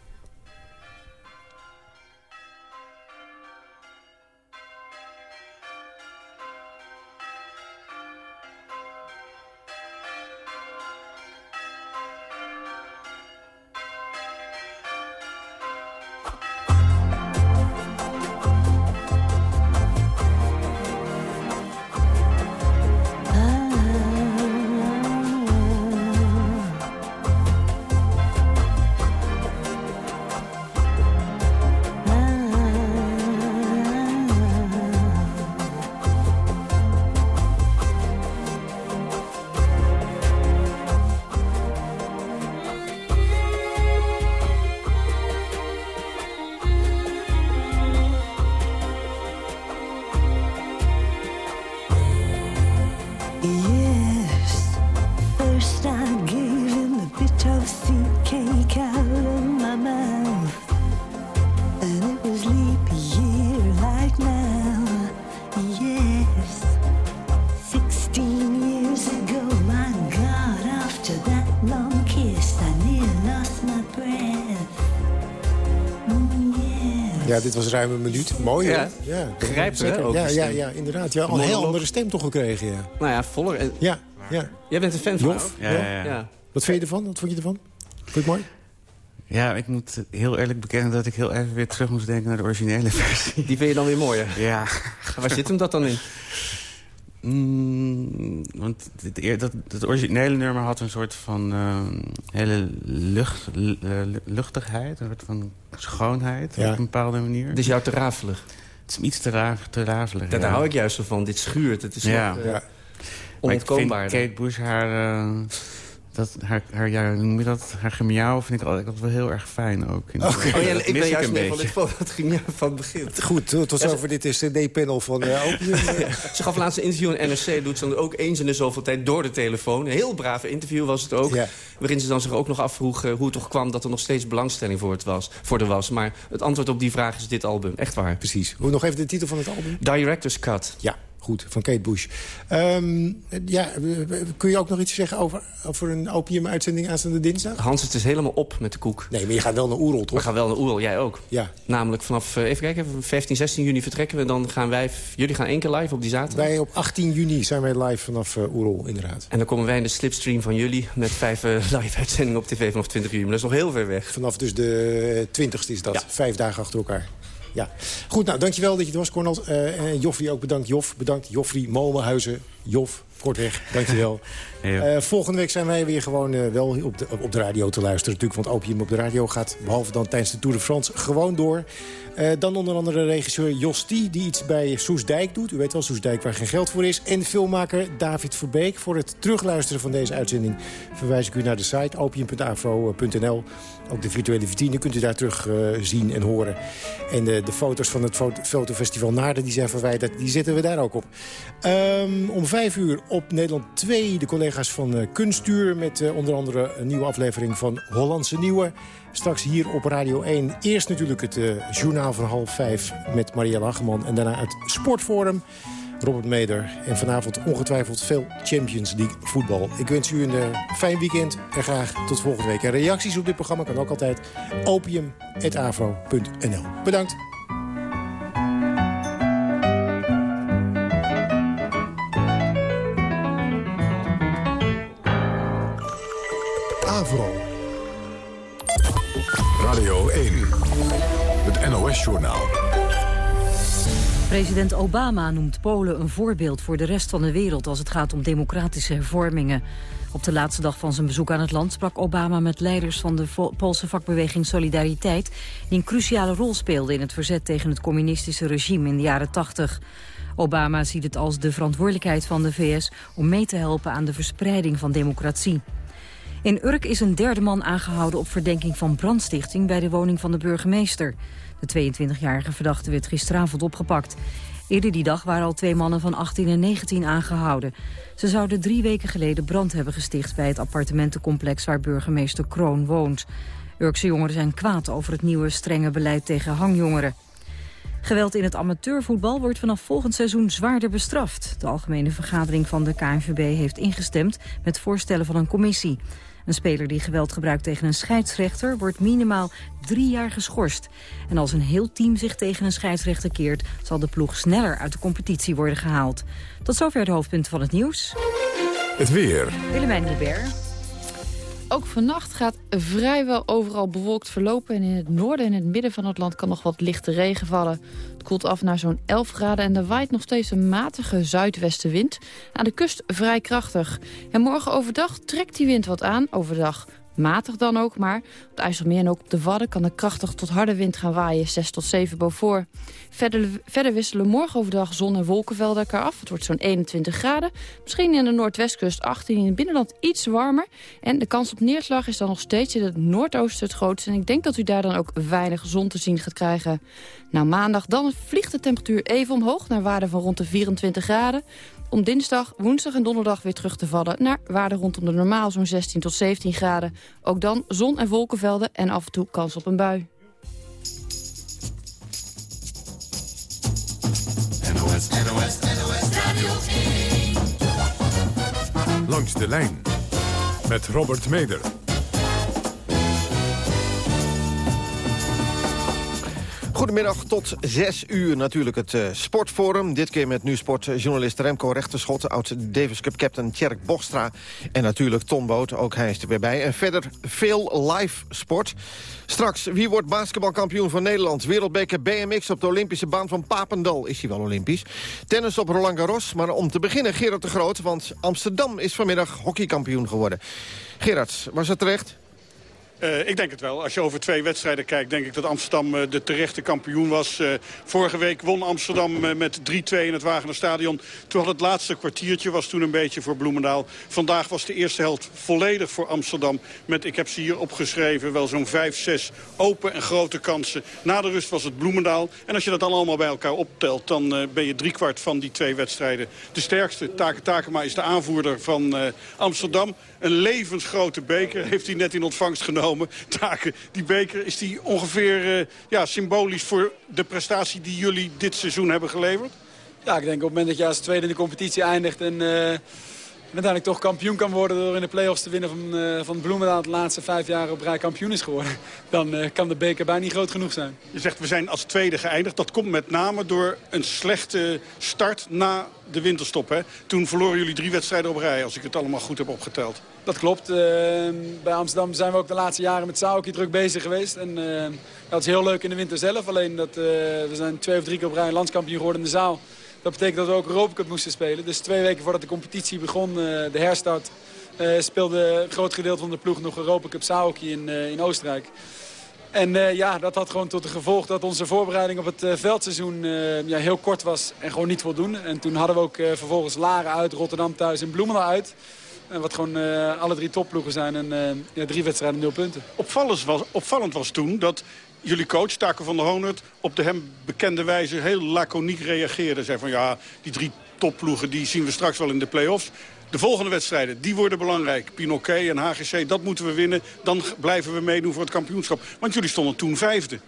Ja, dit was ruim een minuut. Mooi, Ja. hoor. Ja, Grijpt, hè, ook ja, ja, ja, inderdaad. Ja, al een heel andere stem toch gekregen, ja. Nou ja, voller. En... Ja, ja. Jij bent een fan van Jof? Ja, ja, ja. Wat vind je ervan? Wat vond je ervan? Vond je het mooi? Ja, ik moet heel eerlijk bekennen dat ik heel even weer terug moest denken naar de originele versie. Die vind je dan weer mooier? Ja. Waar zit hem dat dan in? Mm, want het, eer- dat, het originele nummer had een soort van eh, hele lucht, lu- eh, lu- luchtigheid. Een soort van schoonheid Ja. op een bepaalde manier. Het is jou te rafelig. Het is iets te, ra te rafelig. Daar ja. hou ik juist zo van. Dit schuurt. Het is ja. nog, eh, onontkoombaar. Ik vind Kate Bush, haar, eh, dat, haar, haar, ja, hoe noem je dat? haar gemiauw vind ik altijd wel heel erg fijn ook. In de- Oh ja, ik ben juist meer van van het ging ja, van het begin. Goed, tot tot zover dit is de D-panel van uh. Ze gaf laatst een interview in NRC. Doet ze dan ook eens in de zoveel tijd door de telefoon. Een heel brave interview was het ook. Waarin ze dan zich ook nog afvroeg eh, hoe het toch kwam... dat er nog steeds belangstelling voor, het was, voor er was. Maar het antwoord op die vraag is dit album. Echt waar. Precies. Hoe nog even de titel van het album? Director's Cut. Ja, goed. Van Kate Bush. Ehm, ja, kun je ook nog iets zeggen over, over een Opium-uitzending aanstaande dinsdag? Hans, het is helemaal op met de koek. Nee, maar je gaat wel naar Oerol, toch? We gaan wel naar Oerol, jij ook. Ja. Namelijk vanaf, eh, even kijken, 15, 16 juni vertrekken we. Dan gaan wij, jullie gaan één keer live op die zaterdag. Wij op 18 juni zijn wij live vanaf uh, Oerol, inderdaad. En dan komen wij in de slipstream van jullie... met vijf eh, live-uitzendingen op tv vanaf 20 juni. Maar dat is nog heel ver weg. Vanaf dus de 20ste is dat. Vijf dagen achter elkaar. Ja. Goed, nou, dankjewel dat je er was, Cornel. Uh, en Joffrey ook bedankt. Jof, bedankt. Joffrey Molenhuizen. Jof, kortweg. Dankjewel. Ja. Uh, volgende week zijn wij weer gewoon uh, wel op de, op de radio te luisteren. Natuurlijk, want Opium op de radio gaat, behalve dan tijdens de Tour de France, gewoon door. Uh, dan onder andere regisseur Jos T, die iets bij Soesdijk doet. U weet wel, Soesdijk waar geen geld voor is. En filmmaker David Verbeek. Voor het terugluisteren van deze uitzending verwijs ik u naar de site opium.afro.nl. Ook de virtuele vitrine kunt u daar terug zien en horen. En de foto's van het foto fotofestival Naarden die zijn verwijderd, die zetten we daar ook op. Um, om vijf uur op Nederland 2 de collega's van uh, Kunstuur... met uh, onder andere een nieuwe aflevering van Hollandse Nieuwe. Straks hier op Radio 1. Eerst natuurlijk het uh, journaal van half vijf met Marielle Hageman... en daarna het Sportforum, Robert Meder. En vanavond ongetwijfeld veel Champions League voetbal. Ik wens u een fijn weekend en graag tot volgende week. En reacties op dit programma kan ook altijd opium.avro.nl. Bedankt. Radio 1. Het NOS-journaal. President Obama noemt Polen een voorbeeld voor de rest van de wereld... als het gaat om democratische hervormingen. Op de laatste dag van zijn bezoek aan het land sprak Obama met leiders van de Poolse vakbeweging Solidariteit... die een cruciale rol speelde in het verzet tegen het communistische regime in de jaren 80. Obama ziet het als de verantwoordelijkheid van de VS om mee te helpen aan de verspreiding van democratie. In Urk is een derde man aangehouden op verdenking van brandstichting bij de woning van de burgemeester. De 22-jarige verdachte werd gisteravond opgepakt. Eerder die dag waren al twee mannen van 18 en 19 aangehouden. Ze zouden drie weken geleden brand hebben gesticht bij het appartementencomplex waar burgemeester Kroon woont. Urkse jongeren zijn kwaad over het nieuwe strenge beleid tegen hangjongeren. Geweld in het amateurvoetbal wordt vanaf volgend seizoen zwaarder bestraft. De Algemene Vergadering van de KNVB heeft ingestemd met voorstellen van een commissie. Een speler die geweld gebruikt tegen een scheidsrechter wordt minimaal drie jaar geschorst. En als een heel team zich tegen een scheidsrechter keert... zal de ploeg sneller uit de competitie worden gehaald. Tot zover de hoofdpunten van het nieuws. Het weer. Willemijn Hubert. Ook vannacht gaat vrijwel overal bewolkt verlopen... en in het noorden en het midden van het land kan nog wat lichte regen vallen. Koelt af naar zo'n 11 graden en er waait nog steeds een matige zuidwestenwind. Aan de kust vrij krachtig. En morgen overdag trekt die wind wat aan. Overdag Matig dan ook, maar op het IJsselmeer en ook op de Wadden... kan er krachtig tot harde wind gaan waaien, 6 tot 7 boven. Verder, verder wisselen morgen overdag zon- en wolkenvelden elkaar af. Het wordt zo'n 21 graden. Misschien in de noordwestkust 18, in het binnenland iets warmer. En de kans op neerslag is dan nog steeds in het noordoosten het grootste. En ik denk dat u daar dan ook weinig zon te zien gaat krijgen. Nou, maandag dan vliegt de temperatuur even omhoog... naar waarde van rond de 24 graden om dinsdag, woensdag en donderdag weer terug te vallen... naar waarde rondom de normaal zo'n 16 tot 17 graden. Ook dan zon- en wolkenvelden en af en toe kans op een bui. NOS, NOS, NOS Radio 1. Langs de lijn met Robert Meder. Goedemiddag tot zes uur natuurlijk het uh, sportforum. Dit keer met nu sportjournalist Remco Rechterschot... oud Davis Cup captain Tjerk Bochstra en natuurlijk Tom Boot. Ook hij is er weer bij. En verder veel live sport. Straks, wie wordt basketbalkampioen van Nederland? Wereldbeker BMX op de Olympische baan van Papendal. Is hij wel Olympisch? Tennis op Roland Garros. Maar om te beginnen Gerard de Groot, want Amsterdam is vanmiddag hockeykampioen geworden. Gerard, was het terecht? Uh, ik denk het wel. Als je over twee wedstrijden kijkt, denk ik dat Amsterdam uh, de terechte kampioen was. Uh, vorige week won Amsterdam met 3-2 in het Wagenerstadion. Toen had het laatste kwartiertje, was toen een beetje voor Bloemendaal. Vandaag was de eerste helft volledig voor Amsterdam. Met, ik heb ze hier opgeschreven, wel zo'n 5, 6 open en grote kansen. Na de rust was het Bloemendaal. En als je dat dan allemaal bij elkaar optelt, dan ben je driekwart van die twee wedstrijden. De sterkste, Take Takema, is de aanvoerder van Amsterdam. Een levensgrote beker heeft hij net in ontvangst genomen. Taken, die beker, is die ongeveer uh, ja, symbolisch voor de prestatie die jullie dit seizoen hebben geleverd? Ja, ik denk op het moment dat je als tweede in de competitie eindigt... en uh, uiteindelijk toch kampioen kan worden door in de play-offs te winnen van, uh, van Bloemendaal... de laatste vijf jaar op rij kampioen is geworden. Dan uh, kan de beker bijna niet groot genoeg zijn. Je zegt we zijn als tweede geëindigd. Dat komt met name door een slechte start na de winterstop. Hè? Toen verloren jullie drie wedstrijden op rij, als ik het allemaal goed heb opgeteld. Dat klopt. Uh, bij Amsterdam zijn we ook de laatste jaren met Sauki druk bezig geweest. En, dat is heel leuk in de winter zelf. Alleen dat, we zijn twee of drie keer op rij landskampioen geworden in de zaal. Dat betekent dat we ook Europa Cup moesten spelen. Dus twee weken voordat de competitie begon, de herstart... speelde een groot gedeelte van de ploeg nog Europa Cup Sauki in, in Oostenrijk. En ja, dat had gewoon tot de gevolg dat onze voorbereiding op het veldseizoen ja, heel kort was en gewoon niet voldoende. En toen hadden we ook vervolgens Laren uit, Rotterdam thuis en Bloemendaal uit. En wat gewoon alle drie topploegen zijn en ja, drie wedstrijden, nul punten. Opvallend was, opvallend was toen dat jullie coach, Taken van der Honert, op de hem bekende wijze heel laconiek reageerde. Zei van ja, die drie topploegen die zien we straks wel in de play-offs. De volgende wedstrijden, die worden belangrijk. Pinoquet en HGC, dat moeten we winnen. Dan blijven we meedoen voor het kampioenschap. Want jullie stonden toen vijfde.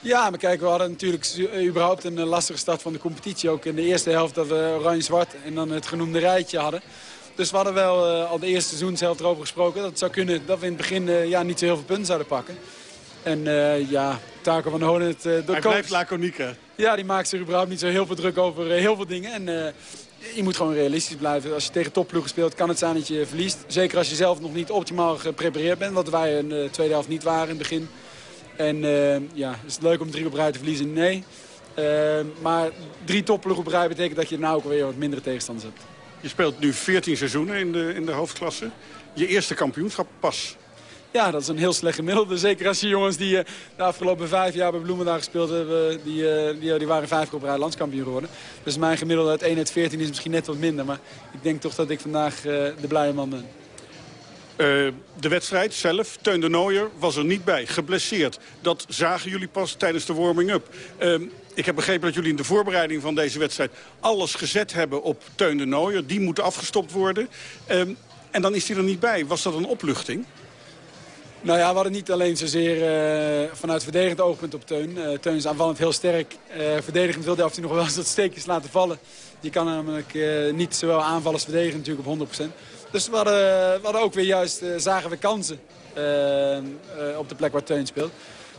Ja, maar kijk, we hadden natuurlijk überhaupt een lastige start van de competitie. Ook in de eerste helft dat we oranje-zwart en dan het genoemde rijtje hadden. Dus we hadden wel uh, al de eerste seizoenshelft erover gesproken. Dat het zou kunnen dat we in het begin ja, niet zo heel veel punten zouden pakken. En uh, ja, Taco van. Het, de Hij coach, blijft laconiek, hè? Ja, die maakt zich überhaupt niet zo heel veel druk over heel veel dingen. En je moet gewoon realistisch blijven. Als je tegen topploegen speelt, kan het zijn dat je verliest. Zeker als je zelf nog niet optimaal geprepareerd bent. Wat wij in de tweede helft niet waren in het begin. En ja, is het leuk om drie op rij te verliezen? Nee. maar drie topploegen op rij betekent dat je nou ook weer wat mindere tegenstanders hebt. Je speelt nu 14 seizoenen in de, in de hoofdklasse. Je eerste kampioenschap pas. Ja, dat is een heel slecht gemiddelde. Zeker als je jongens die uh, de afgelopen vijf jaar bij Bloemendaal gespeeld hebben... Die, uh, die, die, waren vijf keer op rij landskampioen geworden. Dus mijn gemiddelde uit 1 uit 14 is misschien net wat minder. Maar ik denk toch dat ik vandaag uh, de blije man ben. de wedstrijd zelf, Teun de Nooier, was er niet bij. Geblesseerd. Dat zagen jullie pas tijdens de warming-up. Ehm, ik heb begrepen dat jullie in de voorbereiding van deze wedstrijd... alles gezet hebben op Teun de Nooier. Die moet afgestopt worden. Um, en dan is hij er niet bij. Was dat een opluchting? Nou ja, we hadden niet alleen zozeer uh, vanuit verdedigend oogpunt op Teun. Uh, Teun is aanvallend heel sterk. Uh, verdedigend wilde hij nog wel eens wat steekjes laten vallen. Die kan namelijk niet zowel aanvallen als verdedigen natuurlijk op 100%. Dus we hadden, ook weer juist, zagen we kansen op de plek waar Teun speelt.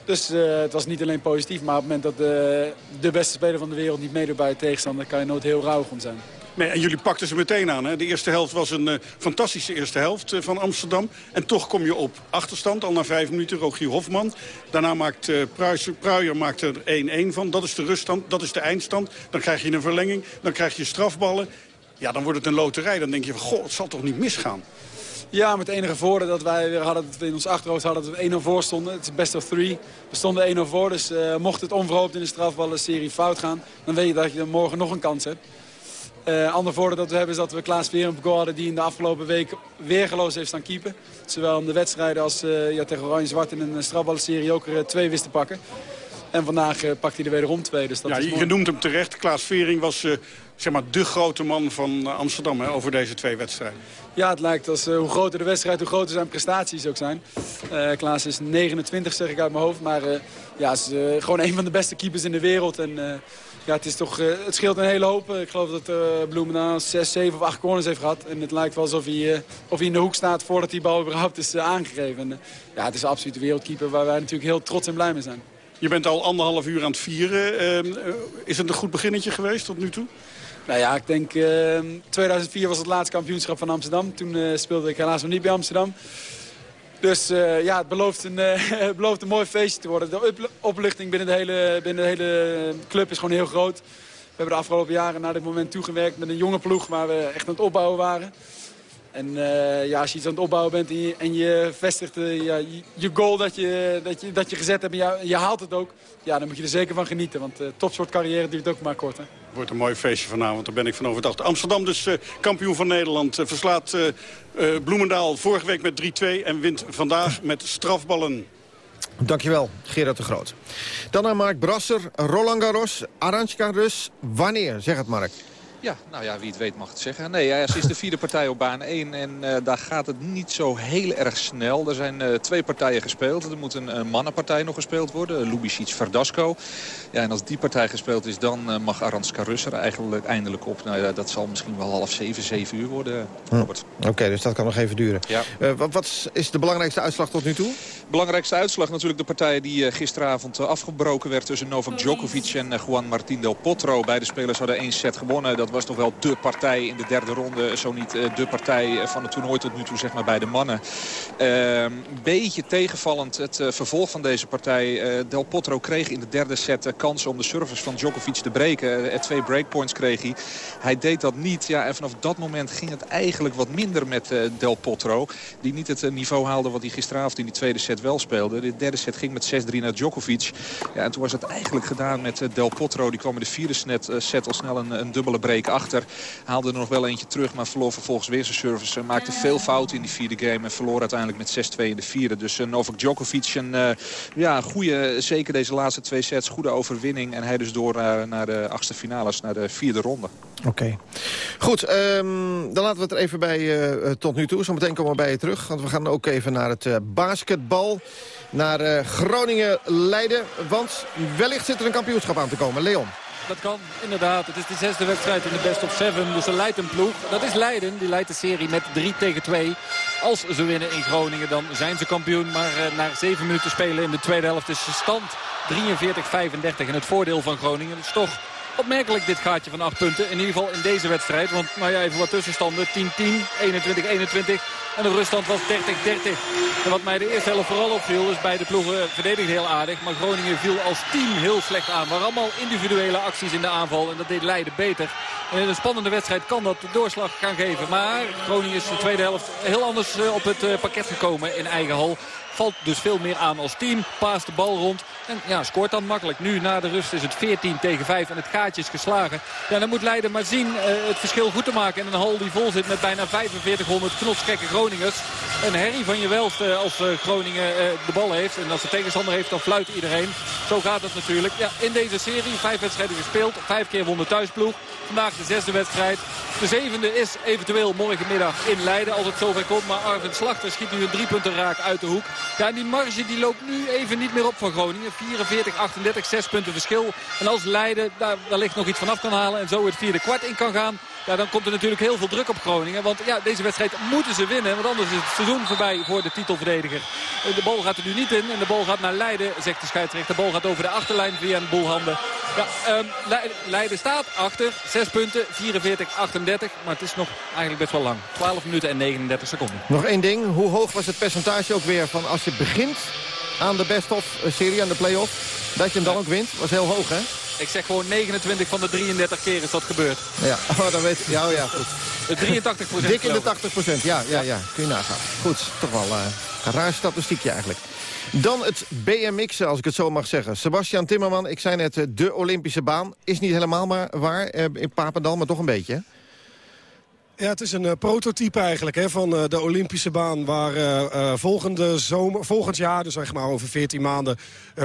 Dus het was niet alleen positief, maar op het moment dat de, de beste speler van de wereld niet meedoet bij het tegenstander, kan je nooit heel rauw om zijn. En jullie pakten ze meteen aan. Hè? De eerste helft was een uh, fantastische eerste helft uh, van Amsterdam. En toch kom je op achterstand, al na vijf minuten, Rogier Hofman. Daarna maakt uh, Pruijer maakt er 1-1 van. Dat is de ruststand, dat is de eindstand. Dan krijg je een verlenging, dan krijg je strafballen. Ja, dan wordt het een loterij. Dan denk je van, goh, het zal toch niet misgaan? Ja, met het enige voordeel dat wij weer hadden, dat we in ons achterhoofd hadden dat we 1-0 voor stonden. Het is best of three. We stonden 1-0 voor, dus mocht het onverhoopt in de strafballen-serie fout gaan... dan weet je dat je morgen nog een kans hebt. Uh, ander voordeel dat we hebben is dat we Klaas Veer hadden... die in de afgelopen week weergeloos heeft staan keepen. Zowel in de wedstrijden als uh, ja, tegen Oranje-Zwart in een strafballen-serie ook er twee wist te pakken. En vandaag uh, pakt hij er wederom twee. Dus dat ja, is je noemt hem terecht. Klaas Vering was uh, zeg maar de grote man van Amsterdam hè, over deze twee wedstrijden. Ja, het lijkt als uh, hoe groter de wedstrijd, hoe groter zijn prestaties ook zijn. Klaas is 29, zeg ik uit mijn hoofd. Maar ja, is gewoon een van de beste keepers in de wereld. En ja, het, is toch, het scheelt een hele hoop. Ik geloof dat Bloemendaal 6, 7 of 8 corners heeft gehad. En het lijkt wel alsof hij, of hij in de hoek staat voordat die bal überhaupt is aangegeven. En, ja, het is absoluut de wereldkeeper waar wij natuurlijk heel trots en blij mee zijn. Je bent al anderhalf uur aan het vieren. Uh, is het een goed beginnetje geweest tot nu toe? Nou ja, ik denk uh, 2004 was het laatste kampioenschap van Amsterdam. Toen uh, speelde ik helaas nog niet bij Amsterdam. Dus uh, ja, het belooft een, het belooft een mooi feestje te worden. De opluchting binnen de, hele, binnen de hele club is gewoon heel groot. We hebben de afgelopen jaren naar dit moment toegewerkt met een jonge ploeg waar we echt aan het opbouwen waren. En uh, ja, als je iets aan het opbouwen bent en je, je vestigt ja, je, goal dat je, dat, je, dat je gezet hebt en je, haalt het ook. Ja, dan moet je er zeker van genieten. Want topsoort carrière duurt ook maar kort. Wordt een mooi feestje vanavond, daar ben ik van overtuigd. Amsterdam dus kampioen van Nederland. verslaat Bloemendaal vorige week met 3-2 en wint vandaag met strafballen. Dankjewel, Gerard de Groot. Dan naar Mark Brasser, Roland Garros, Aranska Rus. Wanneer? Zeg het, Mark. Ja, nou ja, wie het weet mag het zeggen. Nee, ja, ze is de vierde partij op baan 1 en uh, daar gaat het niet zo heel erg snel. Er zijn uh, twee partijen gespeeld. Er moet een, een mannenpartij nog gespeeld worden, Lubicic-Verdasco. Ja, en als die partij gespeeld is, dan uh, mag Aranska Rus er eigenlijk eindelijk op. Nou ja, dat zal misschien wel half zeven, zeven uur worden, Robert. Hm. Oké, okay, dus dat kan nog even duren. Ja. wat, wat is de belangrijkste uitslag tot nu toe? Belangrijkste uitslag natuurlijk de partij die gisteravond afgebroken werd... tussen Novak Djokovic en Juan Martín del Potro. Beide spelers hadden één set gewonnen. Dat was toch wel de partij in de derde ronde. Zo niet de partij van het toernooi tot nu toe zeg maar, bij de mannen. Een uh, beetje tegenvallend het uh, vervolg van deze partij. Uh, Del Potro kreeg in de derde set kansen om de service van Djokovic te breken. twee breakpoints kreeg hij. Hij deed dat niet. Ja, en vanaf dat moment ging het eigenlijk wat minder met Del Potro. Die niet het niveau haalde wat hij gisteravond in die tweede set wel speelde. De derde set ging met 6-3 naar Djokovic. Ja, en toen was het eigenlijk gedaan met Del Potro. Die kwam in de vierde set, set al snel een, een dubbele break achter. Haalde er nog wel eentje terug, maar verloor vervolgens weer zijn service. maakte veel fouten in die vierde game en verloor uiteindelijk met 6-2 in de vierde. Dus Novak Djokovic een ja, goede, zeker deze laatste twee sets, goede overwinning. En hij dus door naar, naar de achtste finales, naar de vierde ronde. Oké. Goed, ehm, dan laten we het er even bij tot nu toe. Zometeen komen we bij je terug. Want we gaan ook even naar het basketbal. Naar Groningen-Leiden. Want wellicht zit er een kampioenschap aan te komen. Leon. Dat kan, inderdaad. Het is de zesde wedstrijd in de best of seven. Dus er leidt een ploeg. Dat is Leiden. Die leidt de serie met 3 tegen 2. Als ze winnen in Groningen, dan zijn ze kampioen. Maar uh, na zeven minuten spelen in de tweede helft is de stand 43-35. En het voordeel van Groningen is toch opmerkelijk dit gaatje van 8 punten. In ieder geval in deze wedstrijd. Want nou ja, even wat tussenstanden. 10-10, 21-21. En de ruststand was 30-30. En wat mij de eerste helft vooral opviel is bij de ploegen verdedigd heel aardig. Maar Groningen viel als team heel slecht aan. Maar allemaal individuele acties in de aanval. En dat deed Leiden beter. En in een spannende wedstrijd kan dat de doorslag gaan geven. Maar Groningen is de tweede helft heel anders eh, op het eh, pakket gekomen in eigen hal. Valt dus veel meer aan als team. Paast de bal rond. En ja, scoort dan makkelijk. Nu na de rust is het 14 tegen 5 en het gaatje is geslagen. Ja, dan moet Leiden maar zien uh, het verschil goed te maken. In een hal die vol zit met bijna 4500 knotsgekke Groningers. Een herrie van je welst uh, als uh, Groningen de bal heeft. En als de tegenstander heeft, dan fluit iedereen. Zo gaat het natuurlijk. Ja, in deze serie, vijf wedstrijden gespeeld. Vijf keer won de thuisploeg. Vandaag de zesde wedstrijd. De zevende is eventueel morgenmiddag in Leiden als het zover komt. Maar Arvid Slachter schiet nu een driepunten raak uit de hoek. Ja, en die marge die loopt nu even niet meer op voor Groningen. 44, 38, 6 punten verschil. En als Leiden daar wellicht nog iets vanaf kan halen en zo het vierde kwart in kan gaan... Ja, dan komt er natuurlijk heel veel druk op Groningen. Want ja, deze wedstrijd moeten ze winnen. Want anders is het seizoen voorbij voor de titelverdediger. De bal gaat er nu niet in. En de bal gaat naar Leiden, zegt de scheidsrechter. De bal gaat over de achterlijn via een boelhanden. Ja, um, Leiden staat achter. 6 punten, 44, 38. Maar het is nog eigenlijk best wel lang. 12 minuten en 39 seconden. Nog één ding. Hoe hoog was het percentage ook weer van als je begint aan de best-of-serie, aan de play-off... dat je hem dan ook wint? was heel hoog, hè? Ik zeg gewoon 29 van de 33 keer is dat gebeurd. Ja, oh, dan weet ja, oh, ja, goed. 83 procent. Dik in de 80 procent, ja, ja, ja. Kun je nagaan. Goed, toch wel uh, een raar statistiekje eigenlijk. Dan het BMX, als ik het zo mag zeggen. Sebastian Timmerman, ik zei net, de Olympische baan. Is niet helemaal maar waar in Papendal, maar toch een beetje? Ja, het is een uh, prototype eigenlijk hè, van uh, de Olympische baan... waar uh, volgende zomer, volgend jaar, dus zeg maar over 14 maanden...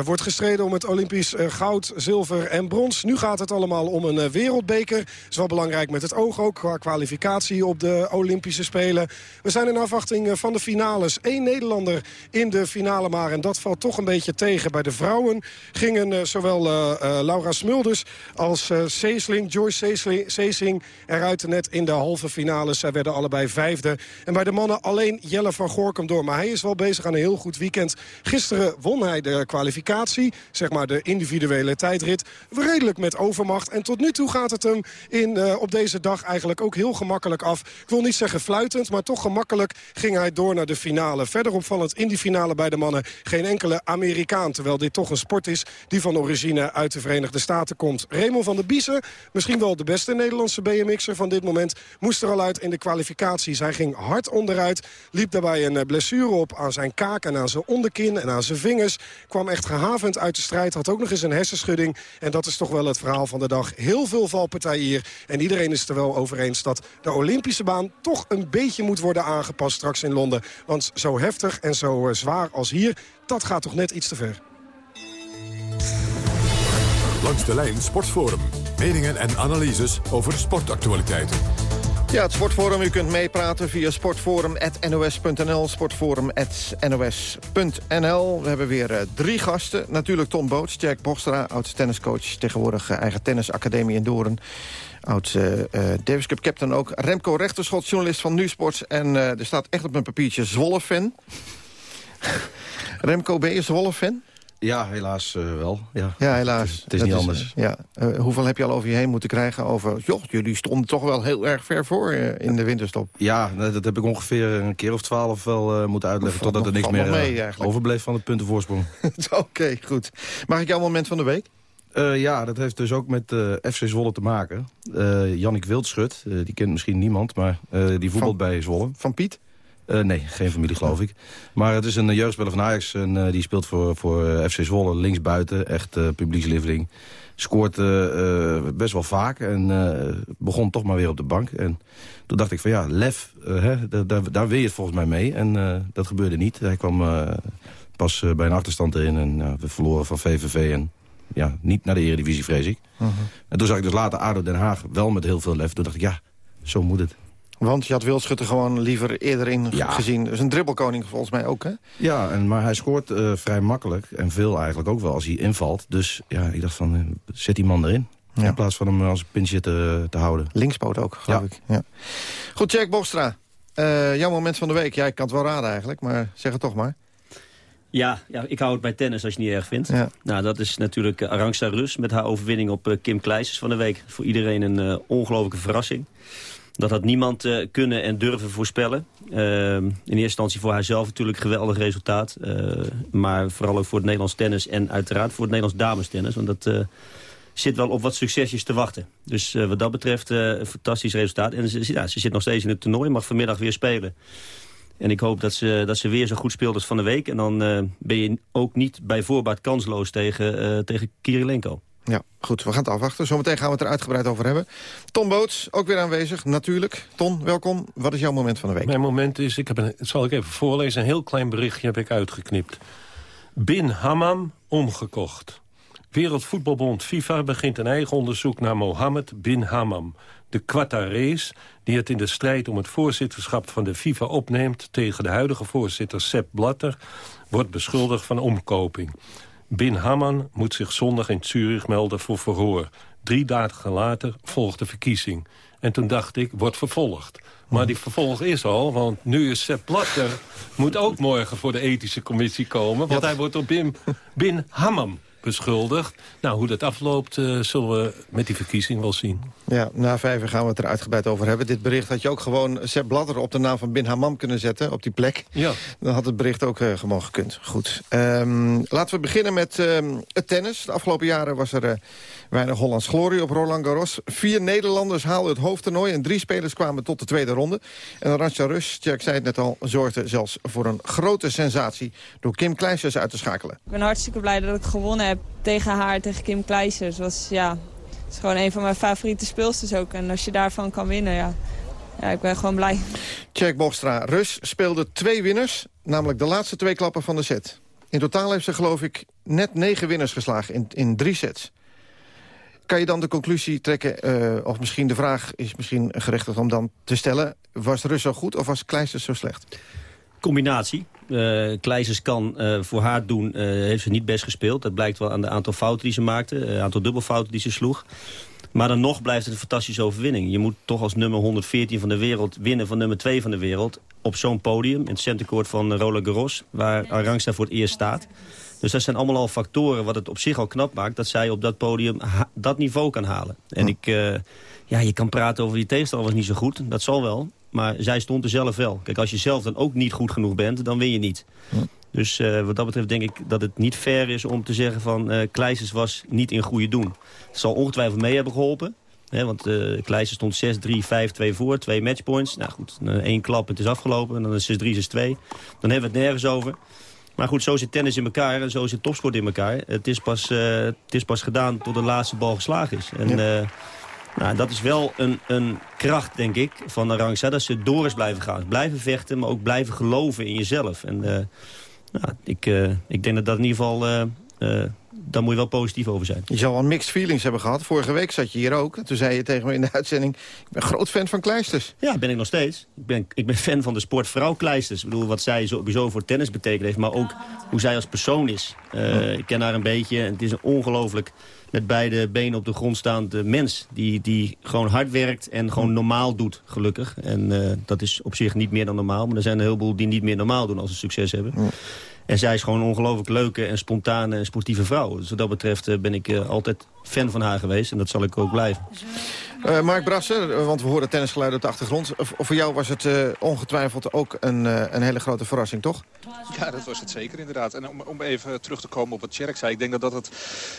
wordt gestreden om het Olympisch goud, zilver en brons. Nu gaat het allemaal om een wereldbeker. is wel belangrijk met het oog ook, qua kwalificatie op de Olympische Spelen. We zijn in afwachting van de finales. Eén Nederlander in de finale maar, en dat valt toch een beetje tegen. Bij de vrouwen gingen zowel Laura Smulders als Seesling, Joyce Seesling... eruit net in de halve finale finales. Zij werden allebei vijfde. En bij de mannen alleen Jelle van Gorkum door. Maar hij is wel bezig aan een heel goed weekend. Gisteren won hij de kwalificatie. Zeg maar de individuele tijdrit. Redelijk met overmacht. En tot nu toe gaat het hem in, uh, op deze dag eigenlijk ook heel gemakkelijk af. Ik wil niet zeggen fluitend, maar toch gemakkelijk ging hij door naar de finale. Verder opvallend in die finale bij de mannen geen enkele Amerikaan. Terwijl dit toch een sport is die van origine uit de Verenigde Staten komt. Raymond van der Biezen, misschien wel de beste Nederlandse BMX'er van dit moment... moest er al uit in de kwalificaties. Hij ging hard onderuit, liep daarbij een eh, blessure op aan zijn kaak en aan zijn onderkin en aan zijn vingers. Kwam echt gehavend uit de strijd, had ook nog eens een hersenschudding. En dat is toch wel het verhaal van de dag. Heel veel valpartijen hier. En iedereen is er wel over eens dat de Olympische baan toch een beetje moet worden aangepast straks in Londen. Want zo heftig en zo eh, zwaar als hier, dat gaat toch net iets te ver. Langs de lijn Sportforum. Meningen en analyses over sportactualiteiten. Ja, het Sportforum. U kunt meepraten via sportforum.nos.nl. Sportforum.nos.nl. We hebben weer uh, drie gasten. Natuurlijk Tom Boots, Jack Bogstra, oud tenniscoach... tegenwoordig uh, eigen tennisacademie in Doorn. Oud uh, Davis Cup captain ook. Remco Rechterschot, journalist van NuSports. En er staat echt op mijn papiertje Zwolle-fan. Remco, ben je Zwolle-fan? Ja, helaas uh, wel. Ja, ja helaas. Het is, het is niet is, anders. ja. Uh, hoeveel heb je al over je heen moeten krijgen over... joh, jullie stonden toch wel heel erg ver voor uh, in de winterstop. Ja, dat heb ik ongeveer een keer of twaalf wel moeten uitleggen... totdat er niks meer mee, overbleef van het puntenvoorsprong. Oké, okay, goed. Mag ik jouw moment van de week? ja, dat heeft dus ook met FC Zwolle te maken. Jannik Wildschut, die kent misschien niemand, maar die voetbalt van, bij Zwolle. Van Piet? Uh, nee, geen familie geloof ik. Maar het is een jeugdspeler van Ajax. En, uh, die speelt voor, voor FC Zwolle linksbuiten. Echt publiekslieveling. Scoort best wel vaak. En begon toch maar weer op de bank. En toen dacht ik van ja, lef, hè, daar, daar wil je het volgens mij mee. En dat gebeurde niet. Hij kwam pas bij een achterstand erin. En we verloren van VVV. En ja, niet naar de Eredivisie, vrees ik. -huh. En toen zag ik dus later ADO Den Haag wel met heel veel lef. Toen dacht ik ja, zo moet het. Want je had Wildschutter gewoon liever eerder in ja. gezien. Dus een dribbelkoning volgens mij ook, hè? Ja, en, maar hij scoort uh, vrij makkelijk. En veel eigenlijk ook wel als hij invalt. Dus ja, ik dacht van, uh, zet die man erin. Ja. In plaats van hem als pinch te, te houden. Linkspoot ook, geloof ja. ik. Ja. Goed, Jack Bostra. Uh, jouw moment van de week. Ja, ik kan het wel raden eigenlijk, maar zeg het toch maar. Ja, ja, ik hou het bij tennis als je het niet erg vindt. Ja. Nou, dat is natuurlijk Arantxa Rus met haar overwinning op uh, Kim Kleijsers van de week. Voor iedereen een uh, ongelofelijke verrassing. Dat had niemand uh, kunnen en durven voorspellen. Uh, in eerste instantie voor haarzelf natuurlijk geweldig resultaat. Uh, maar vooral ook voor het Nederlands tennis en uiteraard voor het Nederlands damestennis. Want dat zit wel op wat succesjes te wachten. Dus wat dat betreft een fantastisch resultaat. En ze, ja, ze zit nog steeds in het toernooi, mag vanmiddag weer spelen. En ik hoop dat ze, dat ze weer zo goed speelt als van de week. En dan ben je ook niet bij voorbaat kansloos tegen, tegen Kirilenko. Ja, goed. We gaan het afwachten. Zometeen gaan we het er uitgebreid over hebben. Ton Boots, ook weer aanwezig, natuurlijk. Ton, welkom. Wat is jouw moment van de week? Mijn moment is, ik heb een, zal ik even voorlezen... een heel klein berichtje heb ik uitgeknipt. Bin Hammam omgekocht. Wereldvoetbalbond FIFA begint een eigen onderzoek naar Mohammed bin Hammam. De Qatarees, die het in de strijd om het voorzitterschap van de FIFA opneemt... tegen de huidige voorzitter Sepp Blatter, wordt beschuldigd van omkoping. Bin Hamman moet zich zondag in Zurich melden voor verhoor. Drie dagen later volgt de verkiezing. En toen dacht ik, wordt vervolgd. Maar die vervolg is al, want nu is Sepp Blatter... moet ook morgen voor de ethische commissie komen... want hij wordt door Bin, Bin Hammam beschuldigd. Nou, hoe dat afloopt, uh, zullen we met die verkiezing wel zien. Ja, na vijf gaan we het er uitgebreid over hebben. Dit bericht had je ook gewoon Sepp Blatter op de naam van Bin Hammam kunnen zetten... op die plek. Ja. Dan had het bericht ook uh, gewoon gekund. Goed. Um, laten we beginnen met um, het tennis. De afgelopen jaren was er uh, weinig Hollands glorie op Roland Garros. Vier Nederlanders haalden het hoofdtoernooi... en drie spelers kwamen tot de tweede ronde. En Arantxa Rus, Jack zei het net al, zorgde zelfs voor een grote sensatie... door Kim Kleijsers uit te schakelen. Ik ben hartstikke blij dat ik gewonnen heb tegen haar, tegen Kim Kleijsers. was ja, het is gewoon een van mijn favoriete speelsters ook. En als je daarvan kan winnen, ja, ja ik ben gewoon blij. Jack Bostra, Rus speelde twee winners, namelijk de laatste twee klappen van de set. In totaal heeft ze geloof ik net negen winners geslagen in, in drie sets. Kan je dan de conclusie trekken, uh, of misschien de vraag is misschien gerechtigd om dan te stellen... was Rus zo goed of was Kleisters zo slecht? Combinatie. Uh, Kleisers kan uh, voor haar doen, uh, heeft ze niet best gespeeld. Dat blijkt wel aan de aantal fouten die ze maakte. Het aantal dubbelfouten die ze sloeg. Maar dan nog blijft het een fantastische overwinning. Je moet toch als nummer 114 van de wereld winnen van nummer 2 van de wereld. Op zo'n podium, in het centercourt van Roland Garros. Waar Arangsta voor het eerst staat. Dus dat zijn allemaal al factoren wat het op zich al knap maakt... dat zij op dat podium dat niveau kan halen. En ik, ja, je kan praten over die tegenstander was niet zo goed. Dat zal wel. Maar zij stond er zelf wel. Kijk, als je zelf dan ook niet goed genoeg bent, dan win je niet. Dus uh, wat dat betreft denk ik dat het niet fair is om te zeggen van... Uh, Kleisers was niet in goede doen. Het zal ongetwijfeld mee hebben geholpen. Hè, want uh, Kleisers stond 6-3, 5-2 voor, twee matchpoints. Nou goed, één klap, het is afgelopen. En dan is 6-3, 6-2. Dan hebben we het nergens over. Maar goed, zo zit tennis in elkaar en zo zit topsport in elkaar. Het is pas, het is pas gedaan tot de laatste bal geslagen is. En... Ja. Nou, dat is wel een, een kracht, denk ik, van Arantxa. Dat ze door is blijven gaan. Blijven vechten, maar ook blijven geloven in jezelf. En uh, nou, ik, uh, ik denk dat dat in ieder geval... Uh, daar moet je wel positief over zijn. Je zal wel mixed feelings hebben gehad. Vorige week zat je hier ook. Toen zei je tegen me in de uitzending... ik ben groot fan van Kleisters. Ja, ben ik nog steeds. Ik ben, ik ben fan van de sportvrouw Kleisters. Ik bedoel, wat zij sowieso voor tennis betekend heeft... maar ook hoe zij als persoon is. Uh, ik ken haar een beetje. En het is een ongelooflijk met beide benen op de grond staande mens. Die, die gewoon hard werkt en gewoon normaal doet, gelukkig. En uh, dat is op zich niet meer dan normaal. Maar er zijn een heleboel die niet meer normaal doen als ze succes hebben. Ja. En zij is gewoon een ongelooflijk leuke en spontane en sportieve vrouw. Dus wat dat betreft uh, ben ik uh, altijd fan van haar geweest. En dat zal ik ook blijven. Uh, Mark Brasser, uh, want we horen tennisgeluiden op de achtergrond. Uh, voor jou was het ongetwijfeld ook een, een hele grote verrassing, toch? Ja, dat was het zeker inderdaad. En om, om even terug te komen op wat Tjerk zei. Ik denk dat dat het,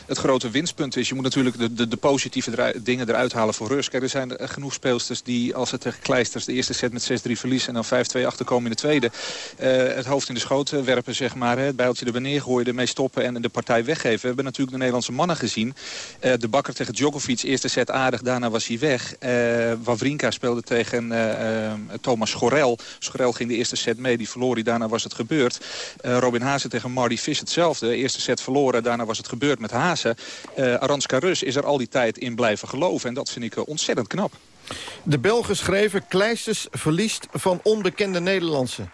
het grote winstpunt is. Je moet natuurlijk de, de, de positieve dingen eruit halen voor. Kijk, er zijn genoeg speelsters die als het tegen Kleisters de eerste set met 6-3 verliezen... en dan 5-2 achterkomen in de tweede. het hoofd in de schoot werpen, zeg maar. Het bijltje er beneden gooien, ermee stoppen en de partij weggeven. We hebben natuurlijk de Nederlandse mannen gezien. de bakker tegen Djokovic, eerste set aardig, daarna was hij weg. Uh, Wawrinka speelde tegen uh, uh, Thomas Schorel. Schorel ging de eerste set mee, die verloor hij, daarna was het gebeurd. Robin Haase tegen Marty Fish hetzelfde. Eerste set verloren, daarna was het gebeurd met Haase. Aranska Rus is er al die tijd in blijven geloven. En dat vind ik ontzettend knap. De Belgen schreven Kleisters verliest van onbekende Nederlandse.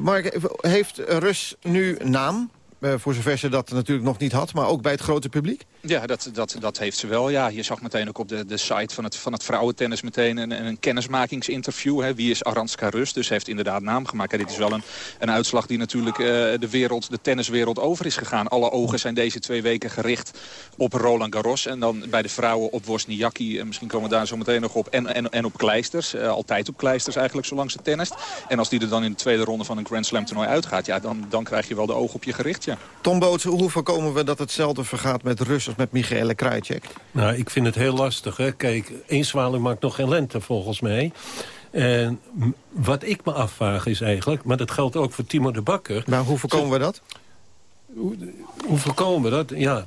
Mark, heeft Rus nu naam? voor zover ze dat natuurlijk nog niet had, maar ook bij het grote publiek? Ja, dat, dat, dat heeft ze wel. Ja, je zag meteen ook op de, de site van het, van het vrouwentennis meteen een, een kennismakingsinterview. Hè. Wie is Aranska Rus? Dus heeft inderdaad naam gemaakt. dit is wel een, een uitslag die natuurlijk uh, de, wereld, de tenniswereld over is gegaan. Alle ogen zijn deze twee weken gericht op Roland Garros. En dan bij de vrouwen op Wozniacki. En misschien komen we daar zo meteen nog op. En, en, en op kleisters. Uh, altijd op kleisters eigenlijk, zolang ze tennist. En als die er dan in de tweede ronde van een Grand Slam toernooi uitgaat... Ja, dan, dan krijg je wel de ogen op je gericht, ja. Tom Boots, hoe voorkomen we dat hetzelfde vergaat met Met Michaela Krajcek? Nou, ik vind het heel lastig. Hè. Kijk, één zwaluw maakt nog geen lente volgens mij. En wat ik me afvraag is eigenlijk... maar dat geldt ook voor Timo de Bakker... Maar hoe voorkomen we dat? Hoe, hoe voorkomen we dat? Ja,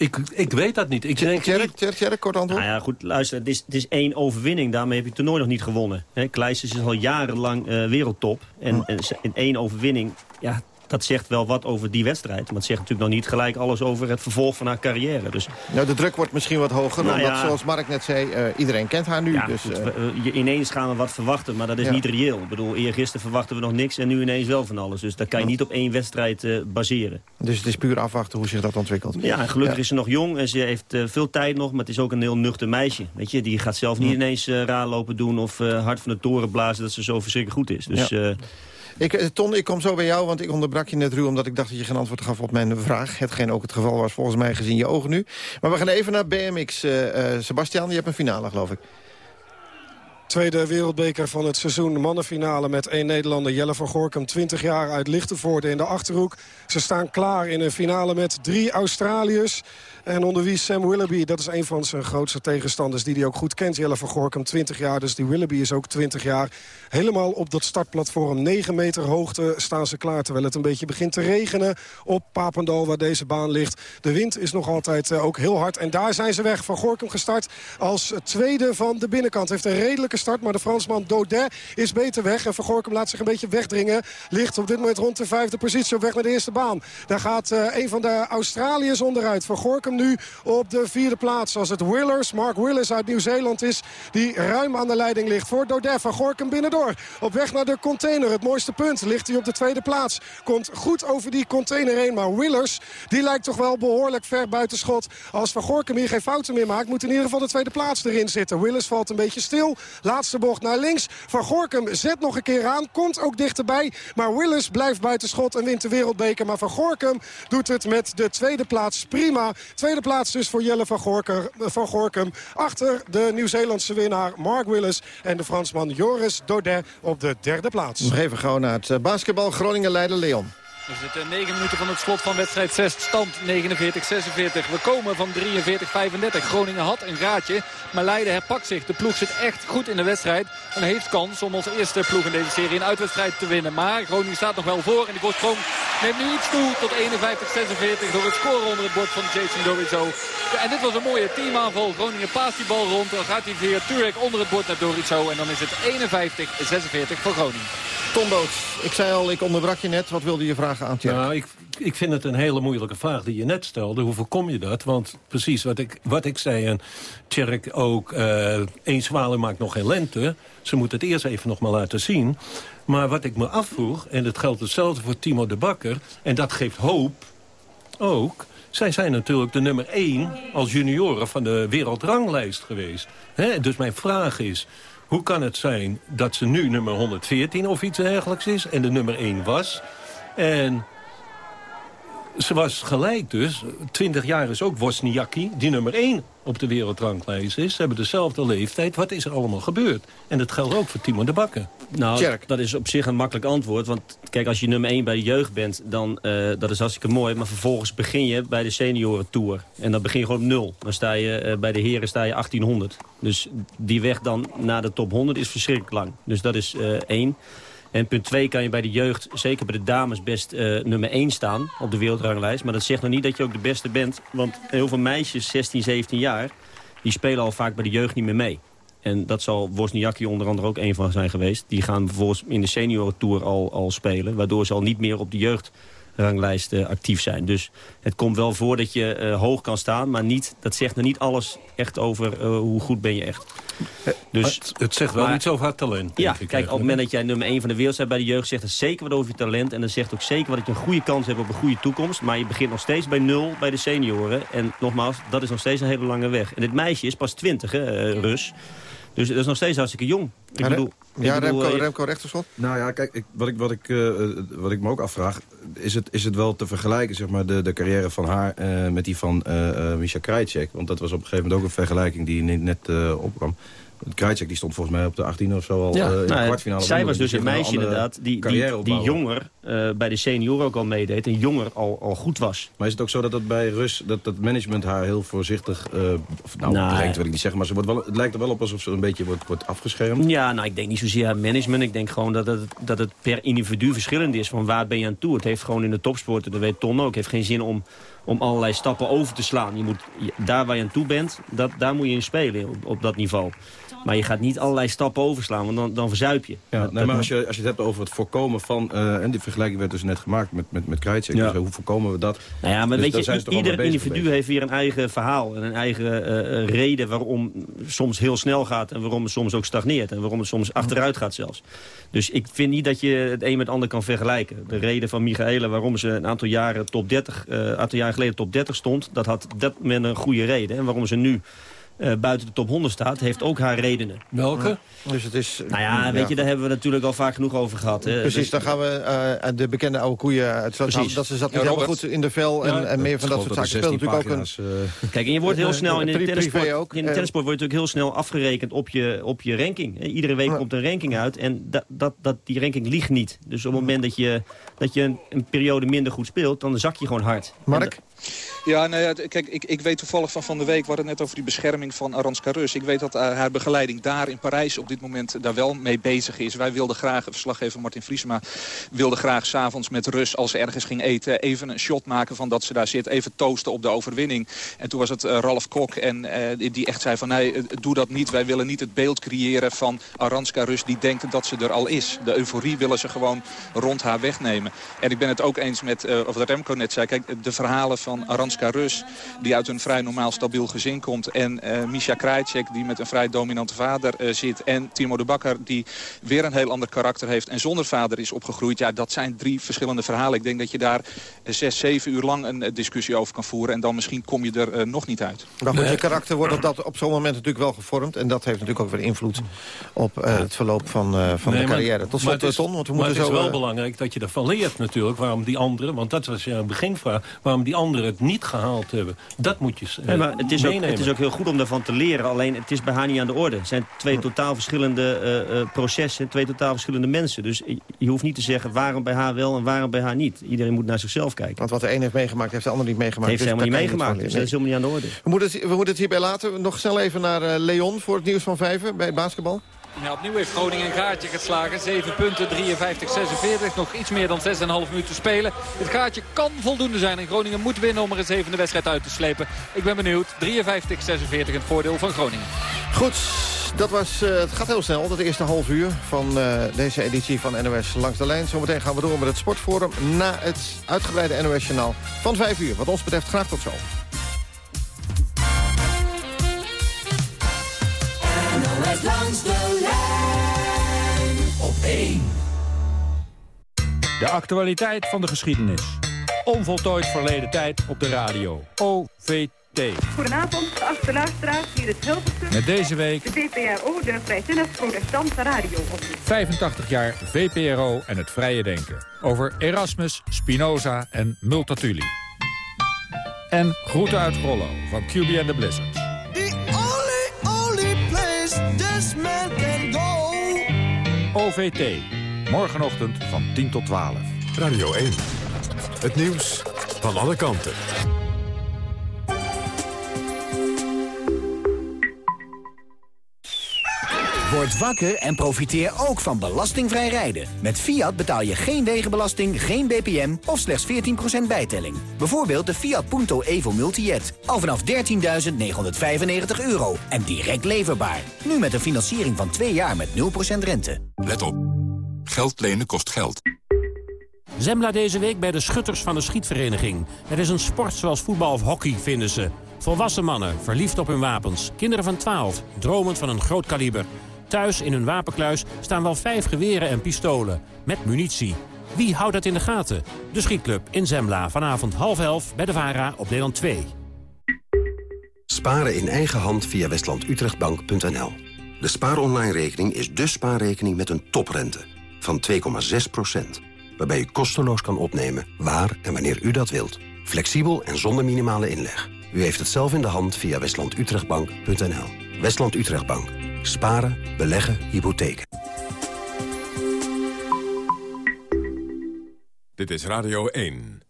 ik, ik weet dat niet. Ik denk Tjerk, Tjerk, Tjerk, kort antwoord. Nou ja, goed, luister, het is, het is één overwinning. Daarmee heb je het toernooi nog niet gewonnen. Kleisters is al jarenlang uh, wereldtop. En, en in één overwinning, ja, dat zegt wel wat over die wedstrijd. Maar het zegt natuurlijk nog niet gelijk alles over het vervolg van haar carrière. Dus... Nou, de druk wordt misschien wat hoger. Nou, omdat, zoals Mark net zei, uh, iedereen kent haar nu. Ja, dus, goed, uh... je, ineens gaan we wat verwachten, maar dat is ja. niet reëel. Ik bedoel, eergisteren verwachten we nog niks en nu ineens wel van alles. Dus dat kan je niet op één wedstrijd uh, baseren. Dus het is puur afwachten hoe zich dat ontwikkelt. Ja, en gelukkig is ze nog jong en ze heeft veel tijd nog. Maar het is ook een heel nuchter meisje. Weet je, die gaat zelf niet ineens raar lopen doen of hard van de toren blazen dat ze zo verschrikkelijk goed is. Dus... Ik, eh, Ton, ik kom zo bij jou, want ik onderbrak je net ruw... omdat ik dacht dat je geen antwoord gaf op mijn vraag. Hetgeen ook het geval was, volgens mij, gezien je ogen nu. Maar we gaan even naar BMX. Uh, uh, Sebastian, je hebt een finale, geloof ik. Tweede wereldbeker van het seizoen. Mannenfinale met één Nederlander. Jelle van Gorkum, 20 jaar uit Lichtenvoorde in de Achterhoek. Ze staan klaar in een finale met drie Australiërs. En onder wie Sam Willoughby, dat is een van zijn grootste tegenstanders... die hij ook goed kent, Jelle van Gorkum, 20 jaar. Dus die Willoughby is ook 20 jaar. Helemaal op dat startplatform, 9 meter hoogte, staan ze klaar... terwijl het een beetje begint te regenen op Papendal, waar deze baan ligt. De wind is nog altijd uh, ook heel hard. En daar zijn ze weg. Van Gorkum gestart als tweede van de binnenkant. Heeft een redelijke start, maar de Fransman Daudet is beter weg. En Van Gorkum laat zich een beetje wegdringen. Ligt op dit moment rond de vijfde positie op weg naar de eerste baan. Daar gaat uh, een van de Australiërs onderuit. Van Gorkum nu op de vierde plaats. Als het Willers, Mark Willis uit Nieuw-Zeeland is... die ruim aan de leiding ligt voor Daudet. Van Gorkum binnendoor. Op weg naar de container. Het mooiste punt ligt hij op de tweede plaats. Komt goed over die container heen. Maar Willers, die lijkt toch wel behoorlijk ver buiten schot. Als Van Gorkum hier geen fouten meer maakt... moet in ieder geval de tweede plaats erin zitten. Willis valt een beetje stil. Laatste bocht naar links. Van Gorkum zet nog een keer aan. Komt ook dichterbij. Maar Willis blijft buiten schot en wint de wereldbeker. Maar Van Gorkum doet het met de tweede plaats prima. Tweede plaats dus voor Jelle van, Gorker, van Gorkum. Achter de Nieuw-Zeelandse winnaar Mark Willis en de Fransman Joris Daudet op de derde plaats. Nog even gauw naar het basketbal Groningen-Leiden-Leon. We zitten 9 minuten van het slot van wedstrijd 6. Stand 49-46. We komen van 43-35. Groningen had een gaatje. Maar Leiden herpakt zich. De ploeg zit echt goed in de wedstrijd. En heeft kans om als eerste ploeg in deze serie een uitwedstrijd te winnen. Maar Groningen staat nog wel voor. En die voorsprong neemt nu iets toe tot 51-46. Door het scoren onder het bord van Jason Dorizo. En dit was een mooie teamaanval. Groningen paast die bal rond. Dan gaat hij via Turek onder het bord naar Dorizo. En dan is het 51-46 voor Groningen. Tom Boots, ik zei al, ik onderbrak je net. Wat wilde je vragen aan Tjerk? Nou, ik, ik vind het een hele moeilijke vraag die je net stelde. Hoe voorkom je dat? Want precies wat ik, wat ik zei en Tjerk ook... Uh, één zwaluw maakt nog geen lente. Ze moeten het eerst even nog maar laten zien. Maar wat ik me afvroeg, en dat geldt hetzelfde voor Timo de Bakker... en dat geeft hoop ook... Zij zijn natuurlijk de nummer 1 als junioren van de wereldranglijst geweest. Dus mijn vraag is, hoe kan het zijn dat ze nu nummer 114 of iets dergelijks is... en de nummer 1 was? En Ze was gelijk dus. Twintig jaar is ook Wozniacki, die nummer één op de wereldranglijst is. Ze hebben dezelfde leeftijd. Wat is er allemaal gebeurd? En dat geldt ook voor Timo de Bakker. Nou, dat is op zich een makkelijk antwoord. Want kijk, als je nummer 1 bij de jeugd bent, dan uh, dat is hartstikke mooi. Maar vervolgens begin je bij de seniorentour. En dan begin je gewoon op nul. Dan sta je uh, bij de heren sta je 1800. Dus die weg dan naar de top 100 is verschrikkelijk lang. Dus dat is uh, één. En punt 2 kan je bij de jeugd, zeker bij de dames, best uh, nummer 1 staan op de wereldranglijst. Maar dat zegt nog niet dat je ook de beste bent. Want heel veel meisjes, 16, 17 jaar, die spelen al vaak bij de jeugd niet meer mee. En dat zal Wozniacki onder andere ook een van zijn geweest. Die gaan bijvoorbeeld in de seniorentour al, al spelen. Waardoor ze al niet meer op de jeugd ranglijst uh, actief zijn. Dus het komt wel voor dat je uh, hoog kan staan, maar niet, dat zegt er niet alles echt over uh, hoe goed ben je echt. Dus, het, het zegt wel maar, iets over haar talent. Ja, ik, kijk, op het moment dat jij nummer 1 van de wereld bent bij de jeugd... zegt het zeker wat over je talent. En dan zegt ook zeker wat dat je een goede kans hebt op een goede toekomst. Maar je begint nog steeds bij nul bij de senioren. En nogmaals, dat is nog steeds een hele lange weg. En dit meisje is pas 20, hè, Rus. Dus dat is nog steeds hartstikke jong. Ik ja, bedoel, ja, ik bedoel, Remco, Remco Rechterschot? Nou ja, kijk, ik, wat, ik, wat, ik, uh, wat ik me ook afvraag... is het, is het wel te vergelijken, zeg maar, de, de carrière van haar... Uh, met die van uh, Misha Krajicek? Want dat was op een gegeven moment ook een vergelijking die net opkwam. Krajicek die stond volgens mij op de 18 of zo al ja, uh, in nou, de kwartfinale. Zij was dus een meisje inderdaad die, die, die jonger uh, bij de senioren ook al meedeed. En jonger al, al goed was. Maar is het ook zo dat dat bij Rus, dat, dat management haar heel voorzichtig... Uh, of nou, nou wil ik niet zeggen. Maar ze wordt wel, het lijkt er wel op alsof ze een beetje wordt, wordt afgeschermd. Ja, nou ik denk niet zozeer aan management. Ik denk gewoon dat het, dat het per individu verschillend is. Van waar ben je aan toe? Het heeft gewoon in de topsporten, dat weet Ton ook... heeft geen zin om om allerlei stappen over te slaan. Je moet, daar waar je aan toe bent, dat, daar moet je in spelen op, op dat niveau. Maar je gaat niet allerlei stappen overslaan, want dan, dan verzuip je. Ja, nee, maar als je, als je het hebt over het voorkomen van... Uh, en die vergelijking werd dus net gemaakt met, met, met. Ja. Dus hoe voorkomen we dat? Nou ja, maar dus weet je, ieder individu heeft weer een eigen verhaal... en een eigen uh, reden waarom soms heel snel gaat... en waarom het soms ook stagneert en waarom het soms achteruit gaat zelfs. Dus ik vind niet dat je het een met het ander kan vergelijken. De reden van Michaela waarom ze een aantal jaren, top 30, uh, aantal jaren geleden top 30 stond... dat had dat met een goede reden. En waarom ze nu uh, buiten de top 100 staat, heeft ook haar redenen. Welke? Ja. Dus het is, nou ja, weet je, daar hebben we natuurlijk al vaak genoeg over gehad. Hè. Precies, dus, dan gaan we uh, de bekende oude koeien uit Precies. Dat ze zat niet ja, helemaal goed in de vel en, ja, en meer van dat soort zaken. Speelt natuurlijk ook een... Uh, Kijk, en je wordt heel snel in de, tennissport, ook, in de tennissport word je natuurlijk heel snel afgerekend op je, op je ranking. Iedere week komt een ranking uit en dat, dat, dat, die ranking ligt niet. Dus op het moment dat je, dat je een, een periode minder goed speelt, dan zak je gewoon hard. Mark? Ja, nou ja, kijk, ik, ik weet toevallig van van de week... we hadden net over die bescherming van Aranska Rus. Ik weet dat uh, haar begeleiding daar in Parijs op dit moment daar wel mee bezig is. Wij wilden graag, verslaggever Martin Vriesema... wilde graag s'avonds met Rus, als ze ergens ging eten... even een shot maken van dat ze daar zit. Even toasten op de overwinning. En toen was het uh, Ralf Kok en die echt zei van... nee, doe dat niet. Wij willen niet het beeld creëren van Aranska Rus... die denkt dat ze er al is. De euforie willen ze gewoon rond haar wegnemen. En ik ben het ook eens met, of wat Remco net zei... kijk, de verhalen van Aranska Rus... die uit een vrij normaal stabiel gezin komt... en uh, Misha Krajcek, die met een vrij dominante vader uh, zit... en Timo de Bakker, die weer een heel ander karakter heeft... en zonder vader is opgegroeid. Ja, dat zijn drie verschillende verhalen. Ik denk dat je daar zes, zeven uur lang een discussie over kan voeren... en dan misschien kom je er uh, nog niet uit. Maar goed, je karakter wordt op, dat, op zo'n moment natuurlijk wel gevormd... en dat heeft natuurlijk ook weer invloed op het verloop van, van nee, de carrière. Tot slot, is, Ton, want we maar moeten het is zo, wel belangrijk dat je ervan leert natuurlijk... waarom die anderen, want dat was je beginvraag... waarom die anderen het niet gehaald hebben. Dat moet je uh, nee, maar het is, ook, het is ook heel goed om daarvan te leren. Alleen het is bij haar niet aan de orde. Het zijn twee totaal verschillende uh, uh, processen. Twee totaal verschillende mensen. Dus je hoeft niet te zeggen waarom bij haar wel en waarom bij haar niet. Iedereen moet naar zichzelf kijken. Want wat de een heeft meegemaakt, heeft de ander niet meegemaakt. Heeft dus helemaal niet meegemaakt. Dus dat is helemaal niet aan de orde. We moeten het, we moeten het hierbij laten. Nog snel even naar Leon voor het nieuws van Vijven bij basketbal. Ja, opnieuw heeft Groningen een gaatje geslagen. 7 punten, 53-46. Nog iets meer dan 6,5 minuten spelen. Het gaatje kan voldoende zijn. En Groningen moet winnen om er een zevende wedstrijd uit te slepen. Ik ben benieuwd. 53-46 het voordeel van Groningen. Goed, dat was, uh, het gaat heel snel. Dat eerste half uur van uh, deze editie van NOS Langs de Lijn. Zometeen gaan we door met het Sportforum na het uitgebreide NOS-journaal van 5 uur. Wat ons betreft graag tot zo. Langs de lijn op 1. De actualiteit van de geschiedenis. Onvoltooid verleden tijd op de radio. OVT. Goedenavond, geachte luisteraars. Hier is Hilversum. Met deze week... De VPRO, de Vrijzinnig Protestantse Radio. 85 jaar VPRO en het vrije denken. Over Erasmus, Spinoza en Multatuli. En groeten uit Grollo van QB and the Blizzards. OVT. Morgenochtend van 10 tot 12. Radio 1. Het nieuws van alle kanten. Word wakker en profiteer ook van belastingvrij rijden. Met Fiat betaal je geen wegenbelasting, geen BPM of slechts 14% bijtelling. Bijvoorbeeld de Fiat Punto Evo Multijet. Al vanaf 13.995 euro en direct leverbaar. Nu met een financiering van 2 jaar met 0% rente. Let op. Geld lenen kost geld. Zembla deze week bij de schutters van de schietvereniging. Het is een sport zoals voetbal of hockey, vinden ze. Volwassen mannen, verliefd op hun wapens. Kinderen van 12, dromend van een groot kaliber. Thuis in hun wapenkluis staan wel vijf geweren en pistolen. Met munitie. Wie houdt dat in de gaten? De Schietclub in Zembla. Vanavond half elf bij de VARA op Nederland 2. Sparen in eigen hand via westlandutrechtbank.nl. De spaaronline-rekening is de spaarrekening met een toprente van 2,6% waarbij u kosteloos kan opnemen waar en wanneer u dat wilt. Flexibel en zonder minimale inleg. U heeft het zelf in de hand via westlandutrechtbank.nl. Westland Utrechtbank. Sparen, beleggen, hypotheken. Dit is Radio 1.